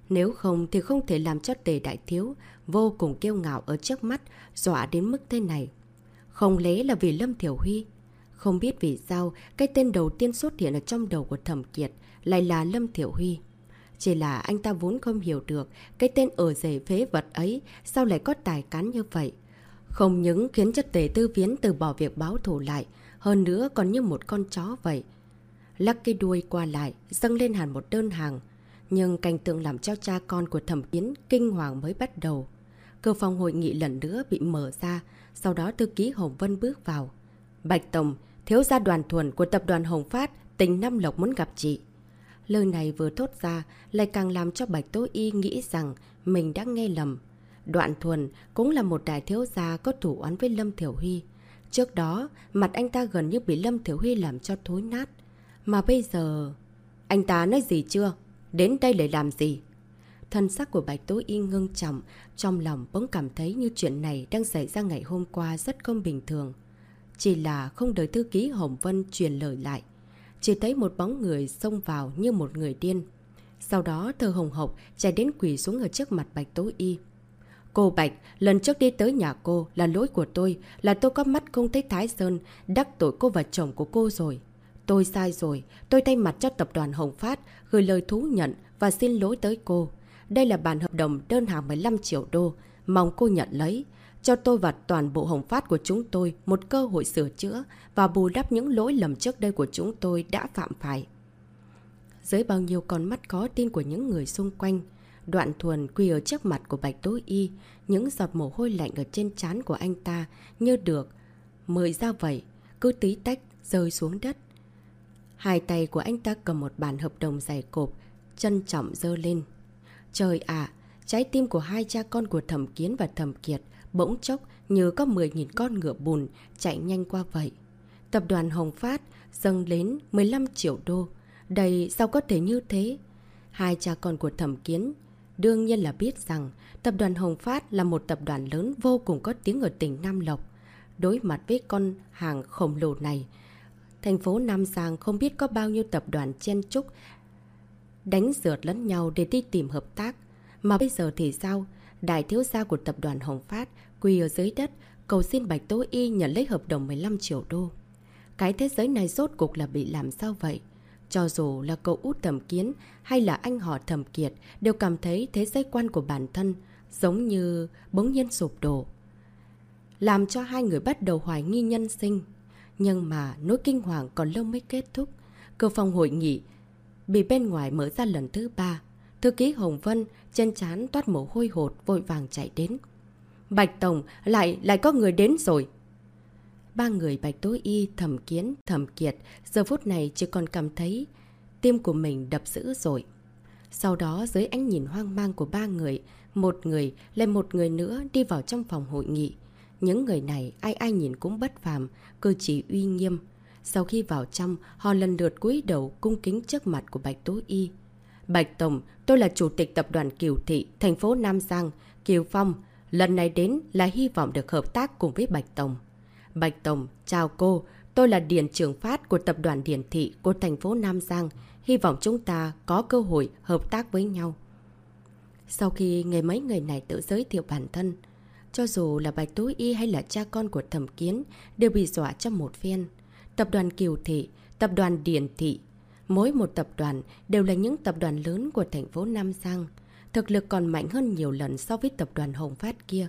Nếu không thì không thể làm cho tề đại thiếu vô cùng kiêu ngạo ở trước mắt, dọa đến mức thế này. Không lẽ là vì Lâm Thiểu Huy? Không biết vì sao cái tên đầu tiên xuất hiện ở trong đầu của Thẩm Kiệt lại là Lâm Thiểu Huy. Chỉ là anh ta vốn không hiểu được cái tên ở rể phế vật ấy sao lại có tài cán như vậy. Không những khiến cho tề tư viễn từ bỏ việc báo thù lại, hơn nữa còn như một con chó vậy. Lắc cái đuôi qua lại, dâng lên hẳn một đơn hàng. Nhưng cảnh tượng làm cho cha con của thẩm kiến kinh hoàng mới bắt đầu. Cơ phòng hội nghị lần nữa bị mở ra, sau đó thư ký Hồng Vân bước vào. Bạch Tổng, thiếu gia đoàn thuần của tập đoàn Hồng Phát, tỉnh Nam Lộc muốn gặp chị. Lời này vừa thốt ra, lại càng làm cho Bạch Tố Y nghĩ rằng mình đã nghe lầm. Đoạn thuần cũng là một đại thiếu gia có thủ oán với Lâm Thiểu Huy. Trước đó, mặt anh ta gần như bị Lâm Thiểu Huy làm cho thối nát. Mà bây giờ... Anh ta nói gì chưa? Đến đây để làm gì? Thân sắc của Bạch Tố Y ngưng trọng, trong lòng bỗng cảm thấy như chuyện này đang xảy ra ngày hôm qua rất không bình thường. Chỉ là không đợi thư ký Hồng Vân truyền lời lại. Chỉ thấy một bóng người xông vào như một người điên. Sau đó thơ hồng hộc chạy đến quỷ xuống ở trước mặt Bạch Tố Y. Cô Bạch, lần trước đi tới nhà cô là lỗi của tôi, là tôi có mắt không thấy Thái Sơn, đắc tội cô và chồng của cô rồi. Tôi sai rồi, tôi thay mặt cho tập đoàn Hồng Phát, gửi lời thú nhận và xin lỗi tới cô. Đây là bản hợp đồng đơn hàng 15 triệu đô, mong cô nhận lấy. Cho tôi và toàn bộ Hồng Phát của chúng tôi một cơ hội sửa chữa và bù đắp những lỗi lầm trước đây của chúng tôi đã phạm phải. Dưới bao nhiêu con mắt có tin của những người xung quanh, đoạn thuần quỳ ở trước mặt của Bạch Tố Y, những giọt mồ hôi lạnh ở trên trán của anh ta như được mời ra vậy, cứ tí tách rơi xuống đất. Hai tay của anh ta cầm một bản hợp đồng dày cộp, trân trọng dơ lên. Trời ạ, trái tim của hai cha con của Thẩm Kiến và Thẩm Kiệt bỗng chốc như có 10.000 con ngựa bùn chạy nhanh qua vậy. Tập đoàn Hồng Phát dâng đến 15 triệu đô. Đây sao có thể như thế? Hai cha con của Thẩm Kiến đương nhiên là biết rằng tập đoàn Hồng Phát là một tập đoàn lớn vô cùng có tiếng ở tỉnh Nam Lộc. Đối mặt với con hàng khổng lồ này, thành phố Nam Giang không biết có bao nhiêu tập đoàn chen trúc đánh rượt lẫn nhau để đi tìm hợp tác. Mà bây giờ thì sao? Đại thiếu gia của tập đoàn Hồng Phát quỳ ở dưới đất cầu xin Bạch Tố Y nhận lấy hợp đồng 15 triệu đô. Cái thế giới này rốt cục là bị làm sao vậy? Cho dù là cậu út thẩm kiến hay là anh họ thẩm kiệt đều cảm thấy thế giới quan của bản thân giống như bỗng nhiên sụp đổ. Làm cho hai người bắt đầu hoài nghi nhân sinh. Nhưng mà nỗi kinh hoàng còn lâu mới kết thúc. Cơ phòng hội nghị bị bên ngoài mở ra lần thứ ba. Thư ký Hồng Vân chân chán toát mồ hôi hột vội vàng chạy đến. Bạch Tổng, lại lại có người đến rồi. Ba người Bạch tối Y, Thẩm Kiến, Thẩm Kiệt giờ phút này chỉ còn cảm thấy tim của mình đập dữ rồi. Sau đó dưới ánh nhìn hoang mang của ba người, một người lại một người nữa đi vào trong phòng hội nghị. Những người này ai ai nhìn cũng bất phàm, cơ chỉ uy nghiêm. Sau khi vào trong, họ lần lượt cúi đầu cung kính trước mặt của Bạch Tố Y. Bạch Tổng, tôi là chủ tịch tập đoàn Kiều Thị, thành phố Nam Giang, Kiều Phong. Lần này đến là hy vọng được hợp tác cùng với Bạch Tổng. Bạch Tổng, chào cô. Tôi là Điền Trường phát của tập đoàn Điền Thị của thành phố Nam Giang. Hy vọng chúng ta có cơ hội hợp tác với nhau. Sau khi nghe mấy người này tự giới thiệu bản thân, cho dù là Bạch Tối Y hay là cha con của thẩm kiến đều bị dọa trong một phen. Tập đoàn Kiều Thị, tập đoàn Điền Thị, mỗi một tập đoàn đều là những tập đoàn lớn của thành phố Nam Giang. Thực lực còn mạnh hơn nhiều lần so với tập đoàn Hồng Phát kia.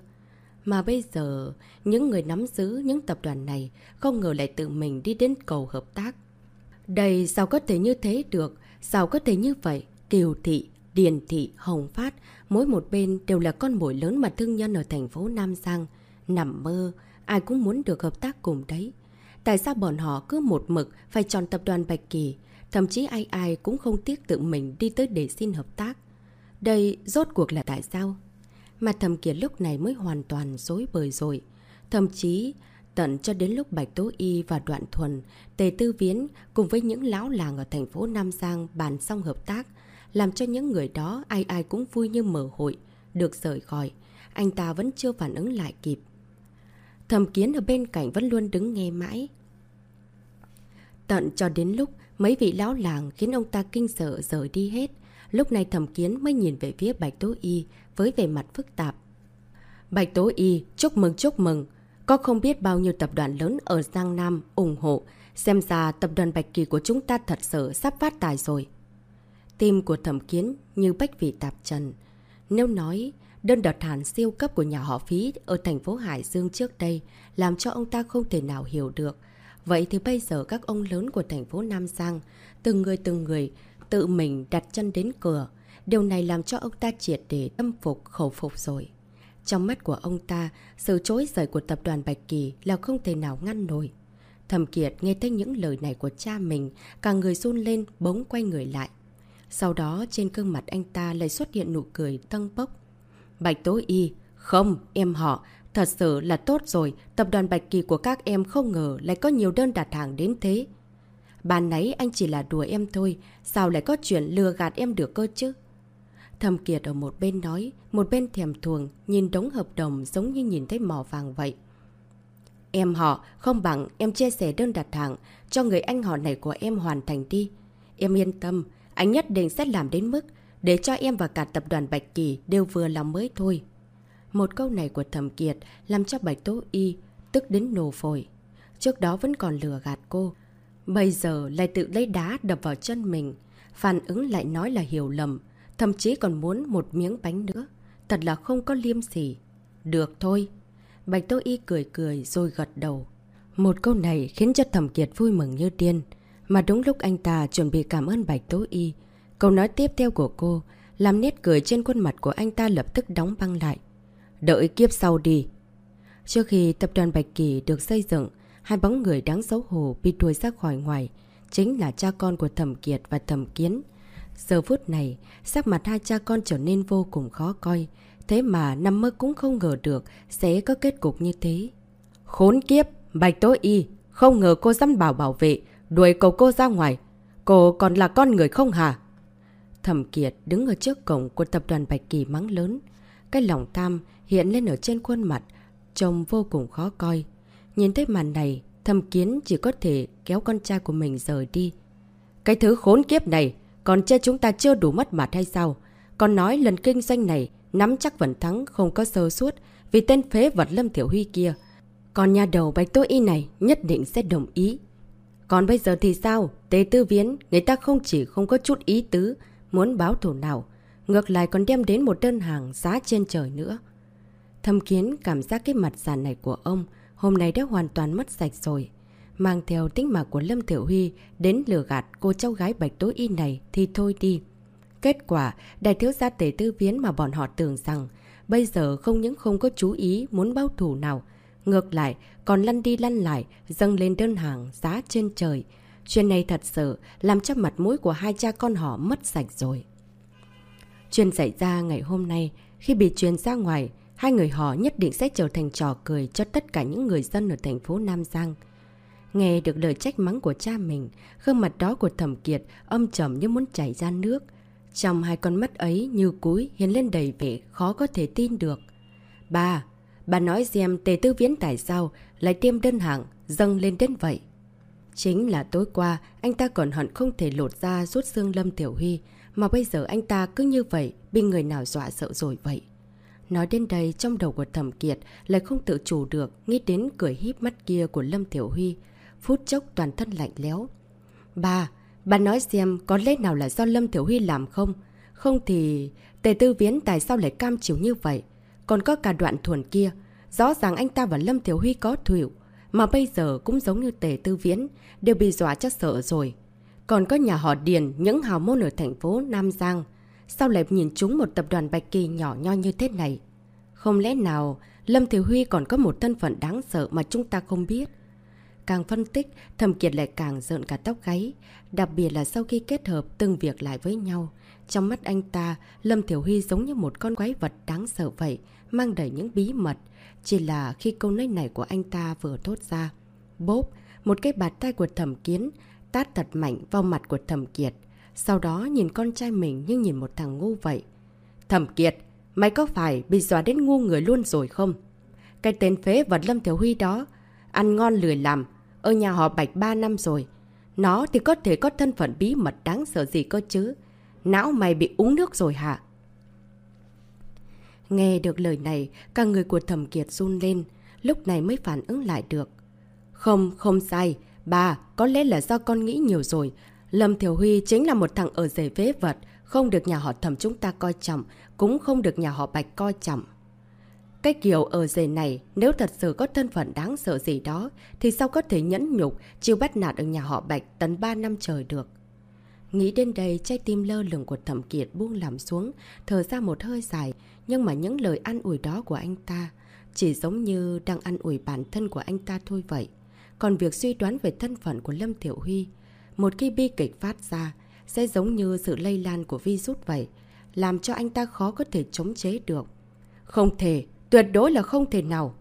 Mà bây giờ, những người nắm giữ những tập đoàn này không ngờ lại tự mình đi đến cầu hợp tác. Đây sao có thể như thế được? Sao có thể như vậy? Kiều Thị, Điền Thị, Hồng Phát, mỗi một bên đều là con mồi lớn mà thương nhân ở thành phố Nam Giang. Nằm mơ, ai cũng muốn được hợp tác cùng đấy. Tại sao bọn họ cứ một mực phải chọn tập đoàn Bạch Kỳ? Thậm chí ai ai cũng không tiếc tự mình đi tới để xin hợp tác. Đây rốt cuộc là tại sao? Mà thầm kiệt lúc này mới hoàn toàn dối bời rồi. Thậm chí tận cho đến lúc Bạch Tố Y và Đoạn Thuần, Tề Tư Viễn cùng với những lão làng ở thành phố Nam Giang bàn xong hợp tác, làm cho những người đó ai ai cũng vui như mở hội, được rời khỏi. Anh ta vẫn chưa phản ứng lại kịp. Thầm kiến ở bên cạnh vẫn luôn đứng nghe mãi. Tận cho đến lúc mấy vị lão làng khiến ông ta kinh sợ rời đi hết. Lúc này thẩm kiến mới nhìn về phía Bạch Tố Y với vẻ mặt phức tạp. Bạch Tố Y, chúc mừng chúc mừng. Có không biết bao nhiêu tập đoàn lớn ở Giang Nam ủng hộ. Xem ra tập đoàn Bạch Kỳ của chúng ta thật sự sắp phát tài rồi. Tim của thẩm kiến như bách vị tạp trần. Nếu nói đơn đợt hàn siêu cấp của nhà họ phí ở thành phố Hải Dương trước đây làm cho ông ta không thể nào hiểu được. Vậy thì bây giờ các ông lớn của thành phố Nam Giang, từng người từng người, tự mình đặt chân đến cửa. Điều này làm cho ông ta triệt để tâm phục, khẩu phục rồi. Trong mắt của ông ta, sự chối rời của tập đoàn Bạch Kỳ là không thể nào ngăn nổi. Thầm Kiệt nghe thấy những lời này của cha mình, cả người run lên, bỗng quay người lại. Sau đó trên gương mặt anh ta lại xuất hiện nụ cười tăng bốc. Bạch Tố Y, không, em họ, thật sự là tốt rồi, tập đoàn Bạch Kỳ của các em không ngờ lại có nhiều đơn đặt hàng đến thế. Bạn nấy anh chỉ là đùa em thôi, sao lại có chuyện lừa gạt em được cơ chứ? Thầm Kiệt ở một bên nói, một bên thèm thuồng, nhìn đống hợp đồng giống như nhìn thấy mỏ vàng vậy. Em họ, không bằng em chia sẻ đơn đặt hàng cho người anh họ này của em hoàn thành đi. Em yên tâm, anh nhất định sẽ làm đến mức để cho em và cả tập đoàn Bạch Kỳ đều vừa lòng mới thôi. Một câu này của Thẩm Kiệt làm cho Bạch Tố Y tức đến nổ phổi. Trước đó vẫn còn lừa gạt cô. Bây giờ lại tự lấy đá đập vào chân mình. Phản ứng lại nói là hiểu lầm. Thậm chí còn muốn một miếng bánh nữa. Thật là không có liêm sỉ. Được thôi. Bạch Tố Y cười cười rồi gật đầu. Một câu này khiến cho Thẩm Kiệt vui mừng như điên. Mà đúng lúc anh ta chuẩn bị cảm ơn Bạch Tố Y, câu nói tiếp theo của cô làm nét cười trên khuôn mặt của anh ta lập tức đóng băng lại. Đợi kiếp sau đi. Trước khi tập đoàn Bạch Kỳ được xây dựng, hai bóng người đáng xấu hổ bị đuổi ra khỏi ngoài, chính là cha con của Thẩm Kiệt và Thẩm Kiến. Giờ phút này, sắc mặt hai cha con trở nên vô cùng khó coi, thế mà nằm mơ cũng không ngờ được sẽ có kết cục như thế. Khốn kiếp, Bạch Tố Y, không ngờ cô dám bảo bảo vệ, đuổi cầu cô ra ngoài. Cô còn là con người không hả? Thẩm Kiệt đứng ở trước cổng của tập đoàn Bạch Kỳ mắng lớn. Cái lòng tham hiện lên ở trên khuôn mặt, trông vô cùng khó coi. Nhìn thấy màn này, thầm kiến chỉ có thể kéo con trai của mình rời đi. Cái thứ khốn kiếp này, còn che chúng ta chưa đủ mất mặt hay sao? Còn nói lần kinh doanh này, nắm chắc vẫn thắng không có sơ suốt vì tên phế vật Lâm Thiểu Huy kia. Còn nhà đầu Bạch tối Y này nhất định sẽ đồng ý. Còn bây giờ thì sao? Tề tư viễn, người ta không chỉ không có chút ý tứ, muốn báo thủ nào. Ngược lại còn đem đến một đơn hàng giá trên trời nữa. Thâm kiến cảm giác cái mặt giàn này của ông hôm nay đã hoàn toàn mất sạch rồi. Mang theo tính mạng của Lâm Thiểu Huy đến lừa gạt cô cháu gái bạch tối y này thì thôi đi. Kết quả, đại thiếu gia tề tư viễn mà bọn họ tưởng rằng bây giờ không những không có chú ý muốn báo thủ nào, Ngược lại, còn lăn đi lăn lại, dâng lên đơn hàng giá trên trời. Chuyện này thật sự làm cho mặt mũi của hai cha con họ mất sạch rồi. Chuyện xảy ra ngày hôm nay, khi bị truyền ra ngoài, hai người họ nhất định sẽ trở thành trò cười cho tất cả những người dân ở thành phố Nam Giang. Nghe được lời trách mắng của cha mình, gương mặt đó của thẩm kiệt âm trầm như muốn chảy ra nước. Trong hai con mắt ấy như cúi hiện lên đầy vẻ khó có thể tin được. Ba, Bà nói xem tề tư viễn tại sao lại tiêm đơn hàng dâng lên đến vậy. Chính là tối qua anh ta còn hận không thể lột ra rút xương Lâm Tiểu Huy mà bây giờ anh ta cứ như vậy bị người nào dọa sợ rồi vậy. Nói đến đây trong đầu của Thẩm Kiệt lại không tự chủ được nghĩ đến cười híp mắt kia của Lâm Tiểu Huy phút chốc toàn thân lạnh léo. Bà, bà nói xem có lẽ nào là do Lâm Tiểu Huy làm không? Không thì tề tư viễn tại sao lại cam chịu như vậy? Còn có cả đoạn thuần kia. Rõ ràng anh ta và Lâm Thiểu Huy có thủy Mà bây giờ cũng giống như tề tư viễn. Đều bị dọa chắc sợ rồi. Còn có nhà họ Điền, những hào môn ở thành phố Nam Giang. Sao lại nhìn chúng một tập đoàn Bạch Kỳ nhỏ nho như thế này? Không lẽ nào Lâm Thiếu Huy còn có một thân phận đáng sợ mà chúng ta không biết? càng phân tích, Thẩm Kiệt lại càng rợn cả tóc gáy. Đặc biệt là sau khi kết hợp từng việc lại với nhau. Trong mắt anh ta, Lâm Thiểu Huy giống như một con quái vật đáng sợ vậy, mang đầy những bí mật. Chỉ là khi câu nói này của anh ta vừa thốt ra. Bốp, một cái bạt tay của thẩm kiến, tát thật mạnh vào mặt của thẩm kiệt. Sau đó nhìn con trai mình như nhìn một thằng ngu vậy. Thẩm kiệt, mày có phải bị dọa đến ngu người luôn rồi không? Cái tên phế vật Lâm Thiếu Huy đó, ăn ngon lười làm, ở nhà họ Bạch 3 năm rồi. Nó thì có thể có thân phận bí mật đáng sợ gì cơ chứ. Não mày bị uống nước rồi hả? Nghe được lời này, cả người của thẩm kiệt run lên, lúc này mới phản ứng lại được. Không, không sai. Bà, có lẽ là do con nghĩ nhiều rồi. Lâm Thiểu Huy chính là một thằng ở rể vế vật, không được nhà họ thẩm chúng ta coi trọng, cũng không được nhà họ bạch coi trọng. Cái kiểu ở rể này, nếu thật sự có thân phận đáng sợ gì đó, thì sao có thể nhẫn nhục, chịu bắt nạt ở nhà họ bạch tấn 3 năm trời được. Nghĩ đến đây, trái tim lơ lửng của thẩm kiệt buông làm xuống, thở ra một hơi dài, nhưng mà những lời ăn ủi đó của anh ta, chỉ giống như đang ăn ủi bản thân của anh ta thôi vậy. Còn việc suy đoán về thân phận của Lâm Thiểu Huy, một khi bi kịch phát ra, sẽ giống như sự lây lan của virus vậy, làm cho anh ta khó có thể chống chế được. Không thể, tuyệt đối là không thể nào.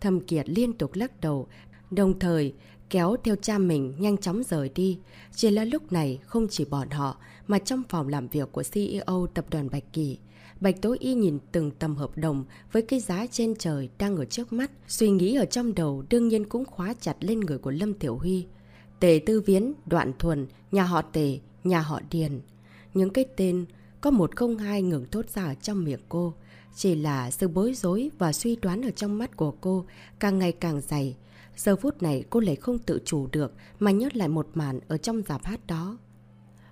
Thâm Kiệt liên tục lắc đầu, đồng thời kéo theo cha mình nhanh chóng rời đi. Chỉ là lúc này không chỉ bọn họ, mà trong phòng làm việc của CEO tập đoàn Bạch Kỳ, Bạch tối Y nhìn từng tầm hợp đồng với cái giá trên trời đang ở trước mắt. Suy nghĩ ở trong đầu đương nhiên cũng khóa chặt lên người của Lâm Tiểu Huy. Tề Tư Viễn, Đoạn Thuần, nhà họ Tề, nhà họ Điền. Những cái tên có một không hai ngừng thốt ra ở trong miệng cô. Chỉ là sự bối rối và suy đoán ở trong mắt của cô càng ngày càng dày. Giờ phút này cô lại không tự chủ được mà nhớ lại một màn ở trong giảp hát đó.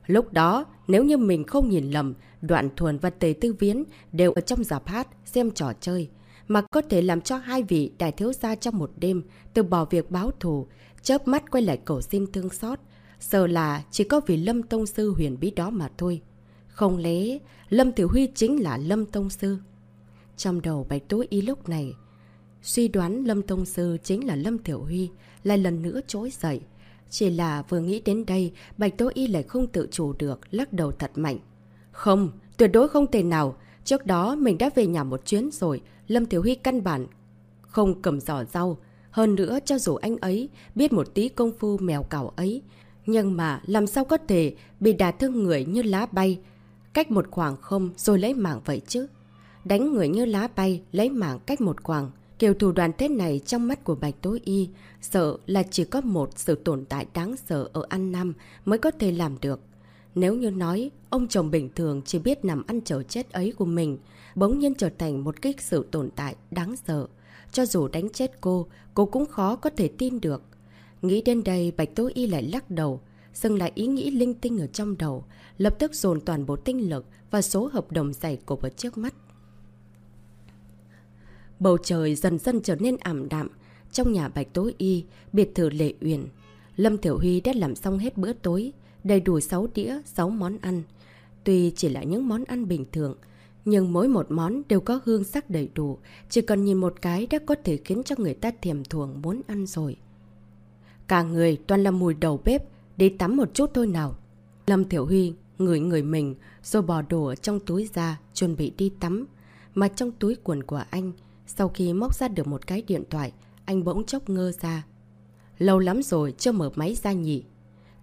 Lúc đó, nếu như mình không nhìn lầm, Đoạn Thuần và Tề Tư Viễn đều ở trong giảp hát xem trò chơi, mà có thể làm cho hai vị đại thiếu gia trong một đêm từ bỏ việc báo thù, chớp mắt quay lại cầu xin thương xót. Sợ là chỉ có vì Lâm Tông Sư huyền bí đó mà thôi. Không lẽ Lâm Tiểu Huy chính là Lâm Tông Sư? Trong đầu Bạch Tố Y lúc này, suy đoán Lâm Tông Sư chính là Lâm Tiểu Huy, lại lần nữa trỗi dậy. Chỉ là vừa nghĩ đến đây, Bạch Tố Y lại không tự chủ được, lắc đầu thật mạnh. Không, tuyệt đối không thể nào. Trước đó mình đã về nhà một chuyến rồi, Lâm Tiểu Huy căn bản không cầm giỏ rau. Hơn nữa cho dù anh ấy biết một tí công phu mèo cào ấy, nhưng mà làm sao có thể bị đả thương người như lá bay, cách một khoảng không rồi lấy mạng vậy chứ. Đánh người như lá bay, lấy mạng cách một khoảng. Kiểu thủ đoàn thế này trong mắt của Bạch tối Y, sợ là chỉ có một sự tồn tại đáng sợ ở An Nam mới có thể làm được. Nếu như nói, ông chồng bình thường chỉ biết nằm ăn chờ chết ấy của mình, bỗng nhiên trở thành một cái sự tồn tại đáng sợ. Cho dù đánh chết cô, cô cũng khó có thể tin được. Nghĩ đến đây, Bạch Tố Y lại lắc đầu, dừng lại ý nghĩ linh tinh ở trong đầu, lập tức dồn toàn bộ tinh lực và số hợp đồng dày cộp ở trước mắt. Bầu trời dần dần trở nên ảm đạm. Trong nhà Bạch Tố Y, biệt thự Lệ Uyển, Lâm Tiểu Huy đã làm xong hết bữa tối, đầy đủ 6 đĩa, 6 món ăn. Tuy chỉ là những món ăn bình thường, nhưng mỗi một món đều có hương sắc đầy đủ, chỉ cần nhìn một cái đã có thể khiến cho người ta thèm thuồng muốn ăn rồi. Cả người toàn là mùi đầu bếp, đi tắm một chút thôi nào. Lâm Thiểu Huy ngửi người mình rồi bỏ đồ trong túi ra, chuẩn bị đi tắm. Mà trong túi quần của anh, sau khi móc ra được một cái điện thoại, anh bỗng chốc ngơ ra. Lâu lắm rồi chưa mở máy ra nhỉ.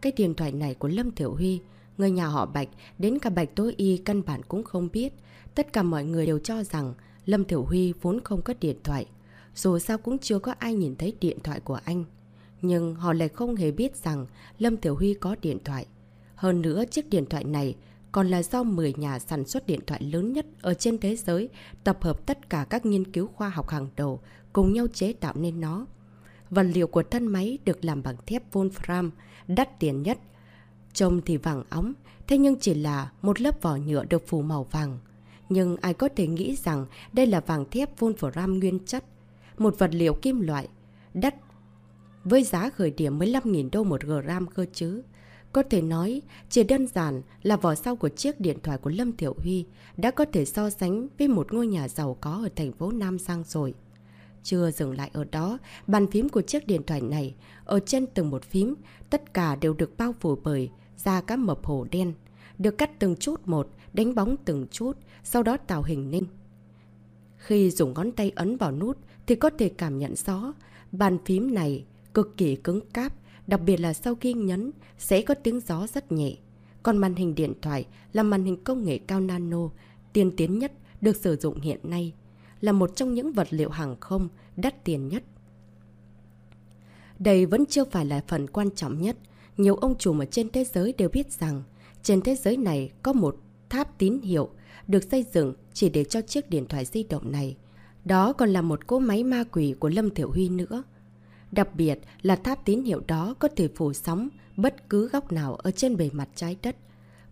Cái điện thoại này của Lâm Thiểu Huy, người nhà họ Bạch, đến cả Bạch Tối Y căn bản cũng không biết. Tất cả mọi người đều cho rằng Lâm Thiểu Huy vốn không có điện thoại. Dù sao cũng chưa có ai nhìn thấy điện thoại của anh. Nhưng họ lại không hề biết rằng Lâm Tiểu Huy có điện thoại. Hơn nữa chiếc điện thoại này còn là do 10 nhà sản xuất điện thoại lớn nhất ở trên thế giới tập hợp tất cả các nghiên cứu khoa học hàng đầu cùng nhau chế tạo nên nó. Vật liệu của thân máy được làm bằng thép Wolfram, đắt tiền nhất. Trông thì vàng óng, thế nhưng chỉ là một lớp vỏ nhựa được phủ màu vàng. Nhưng ai có thể nghĩ rằng đây là vàng thép Wolfram nguyên chất, một vật liệu kim loại, đắt với giá khởi điểm 15.000 đô một gram cơ chứ. Có thể nói, chỉ đơn giản là vỏ sau của chiếc điện thoại của Lâm Thiểu Huy đã có thể so sánh với một ngôi nhà giàu có ở thành phố Nam Giang rồi. Chưa dừng lại ở đó, bàn phím của chiếc điện thoại này, ở trên từng một phím, tất cả đều được bao phủ bởi da cá mập hổ đen. Được cắt từng chút một, đánh bóng từng chút, sau đó tạo hình nên. Khi dùng ngón tay ấn vào nút thì có thể cảm nhận rõ bàn phím này cực kỳ cứng cáp, đặc biệt là sau khi nhấn sẽ có tiếng gió rất nhẹ. Còn màn hình điện thoại là màn hình công nghệ cao nano, tiên tiến nhất được sử dụng hiện nay, là một trong những vật liệu hàng không đắt tiền nhất. Đây vẫn chưa phải là phần quan trọng nhất. Nhiều ông chủ ở trên thế giới đều biết rằng trên thế giới này có một tháp tín hiệu được xây dựng chỉ để cho chiếc điện thoại di động này. Đó còn là một cỗ máy ma quỷ của Lâm Thiểu Huy nữa. Đặc biệt là tháp tín hiệu đó có thể phủ sóng bất cứ góc nào ở trên bề mặt trái đất.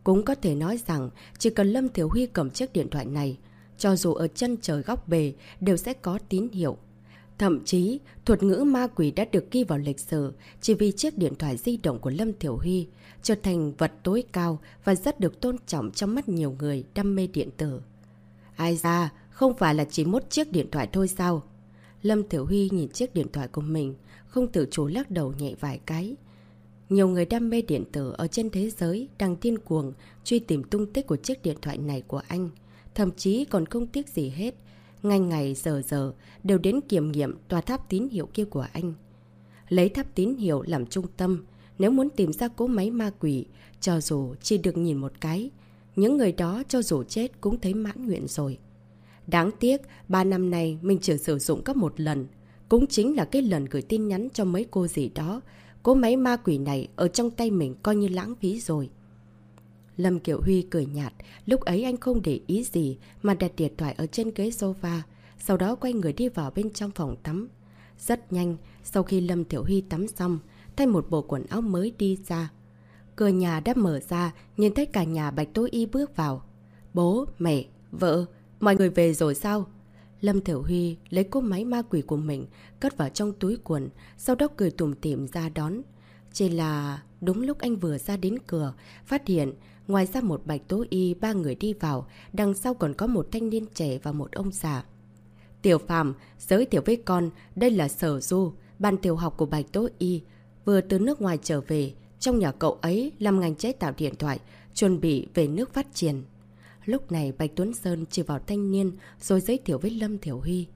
Cũng có thể nói rằng chỉ cần Lâm Thiểu Huy cầm chiếc điện thoại này, cho dù ở chân trời góc bề đều sẽ có tín hiệu. Thậm chí, thuật ngữ ma quỷ đã được ghi vào lịch sử chỉ vì chiếc điện thoại di động của Lâm Thiểu Huy trở thành vật tối cao và rất được tôn trọng trong mắt nhiều người đam mê điện tử. Ai ra, không phải là chỉ một chiếc điện thoại thôi sao? Lâm Thiểu Huy nhìn chiếc điện thoại của mình, không tự chủ lắc đầu nhẹ vài cái. Nhiều người đam mê điện tử ở trên thế giới đang tiên cuồng truy tìm tung tích của chiếc điện thoại này của anh. Thậm chí còn không tiếc gì hết. Ngày ngày giờ giờ đều đến kiểm nghiệm tòa tháp tín hiệu kia của anh. Lấy tháp tín hiệu làm trung tâm, nếu muốn tìm ra cố máy ma quỷ, cho dù chỉ được nhìn một cái, những người đó cho dù chết cũng thấy mãn nguyện rồi. Đáng tiếc, ba năm nay mình chỉ sử dụng có một lần. Cũng chính là cái lần gửi tin nhắn cho mấy cô gì đó. Cố máy ma quỷ này ở trong tay mình coi như lãng phí rồi. Lâm Kiểu Huy cười nhạt, lúc ấy anh không để ý gì mà đặt điện thoại ở trên ghế sofa, sau đó quay người đi vào bên trong phòng tắm. Rất nhanh, sau khi Lâm Tiểu Huy tắm xong, thay một bộ quần áo mới đi ra. Cửa nhà đã mở ra, nhìn thấy cả nhà Bạch Tố Y bước vào. Bố, mẹ, vợ, mọi người về rồi sao? Lâm Tiểu Huy lấy cô máy ma quỷ của mình, cất vào trong túi quần, sau đó cười tùm tìm ra đón. Chỉ là đúng lúc anh vừa ra đến cửa, phát hiện ngoài ra một bạch tố y ba người đi vào, đằng sau còn có một thanh niên trẻ và một ông già. Tiểu Phạm, giới thiệu với con, đây là Sở Du, ban tiểu học của bạch tố y, vừa từ nước ngoài trở về, trong nhà cậu ấy làm ngành chế tạo điện thoại, chuẩn bị về nước phát triển. Lúc này Bạch Tuấn Sơn chỉ vào thanh niên rồi giới thiệu với Lâm Thiểu Huy.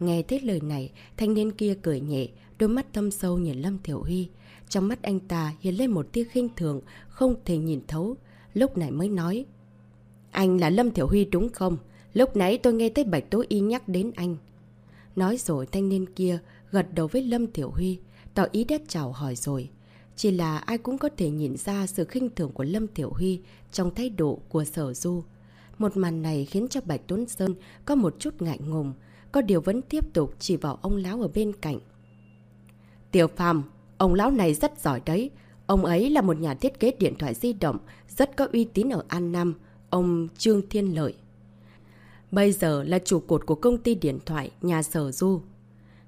Nghe thấy lời này, thanh niên kia cười nhẹ, đôi mắt thâm sâu nhìn Lâm Thiểu Huy. Trong mắt anh ta hiện lên một tia khinh thường, không thể nhìn thấu. Lúc này mới nói. Anh là Lâm Thiểu Huy đúng không? Lúc nãy tôi nghe thấy Bạch Tố Y nhắc đến anh. Nói rồi thanh niên kia gật đầu với Lâm Thiểu Huy, tỏ ý đét chào hỏi rồi. Chỉ là ai cũng có thể nhìn ra sự khinh thường của Lâm Thiểu Huy trong thái độ của sở du. Một màn này khiến cho Bạch Tuấn Sơn có một chút ngại ngùng, có điều vẫn tiếp tục chỉ vào ông lão ở bên cạnh. Tiểu Phàm, ông lão này rất giỏi đấy. Ông ấy là một nhà thiết kế điện thoại di động, rất có uy tín ở An Nam, ông Trương Thiên Lợi. Bây giờ là chủ cột của công ty điện thoại nhà Sở Du.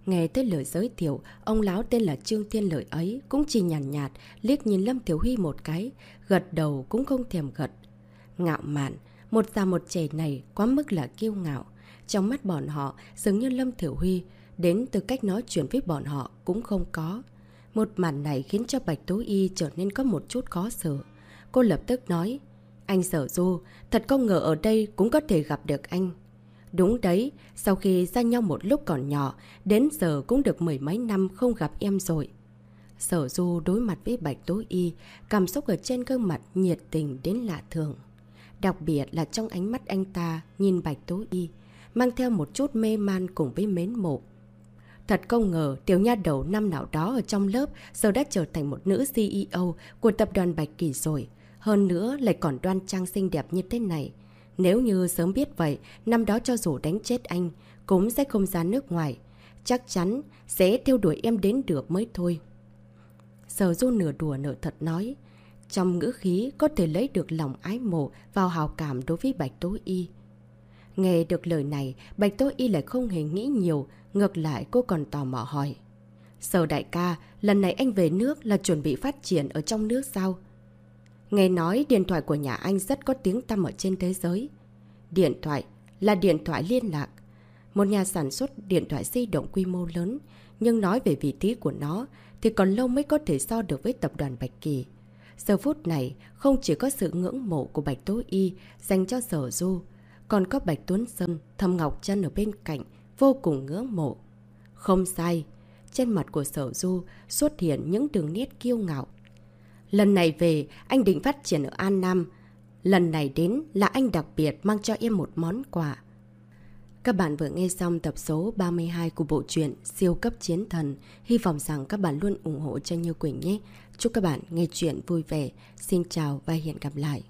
Nghe tới lời giới thiệu, ông lão tên là Trương Thiên Lợi ấy cũng chỉ nhàn nhạt, nhạt, liếc nhìn Lâm Thiếu Huy một cái, gật đầu cũng không thèm gật. Ngạo mạn, một già một trẻ này quá mức là kiêu ngạo. Trong mắt bọn họ, dường như Lâm Thiểu Huy, đến từ cách nói chuyện với bọn họ cũng không có. Một màn này khiến cho Bạch Tố Y trở nên có một chút khó xử. Cô lập tức nói, anh Sở Du, thật không ngờ ở đây cũng có thể gặp được anh. Đúng đấy, sau khi ra nhau một lúc còn nhỏ, đến giờ cũng được mười mấy năm không gặp em rồi. Sở Du đối mặt với Bạch Tố Y, cảm xúc ở trên gương mặt nhiệt tình đến lạ thường. Đặc biệt là trong ánh mắt anh ta nhìn Bạch Tố Y, mang theo một chút mê man cùng với mến mộ. Thật không ngờ tiểu nha đầu năm nào đó ở trong lớp giờ đã trở thành một nữ CEO của tập đoàn Bạch Kỳ rồi. Hơn nữa lại còn đoan trang xinh đẹp như thế này. Nếu như sớm biết vậy, năm đó cho dù đánh chết anh, cũng sẽ không ra nước ngoài. Chắc chắn sẽ theo đuổi em đến được mới thôi. Sở du nửa đùa nửa thật nói. Trong ngữ khí có thể lấy được lòng ái mộ vào hào cảm đối với Bạch Tố Y. Nghe được lời này, Bạch Tố Y lại không hề nghĩ nhiều, ngược lại cô còn tò mò hỏi. Sở đại ca, lần này anh về nước là chuẩn bị phát triển ở trong nước sao? Nghe nói điện thoại của nhà anh rất có tiếng tăm ở trên thế giới. Điện thoại là điện thoại liên lạc. một nhà sản xuất điện thoại di động quy mô lớn, nhưng nói về vị trí của nó thì còn lâu mới có thể so được với tập đoàn Bạch Kỳ. Giờ phút này, không chỉ có sự ngưỡng mộ của Bạch Tố Y dành cho Sở Du, còn có Bạch Tuấn Sơn, thâm Ngọc Trân ở bên cạnh, vô cùng ngưỡng mộ. Không sai, trên mặt của Sở Du xuất hiện những đường nét kiêu ngạo. Lần này về, anh định phát triển ở An Nam. Lần này đến là anh đặc biệt mang cho em một món quà. Các bạn vừa nghe xong tập số 32 của bộ truyện Siêu cấp chiến thần. Hy vọng rằng các bạn luôn ủng hộ cho Như Quỳnh nhé. Chúc các bạn nghe chuyện vui vẻ. Xin chào và hẹn gặp lại.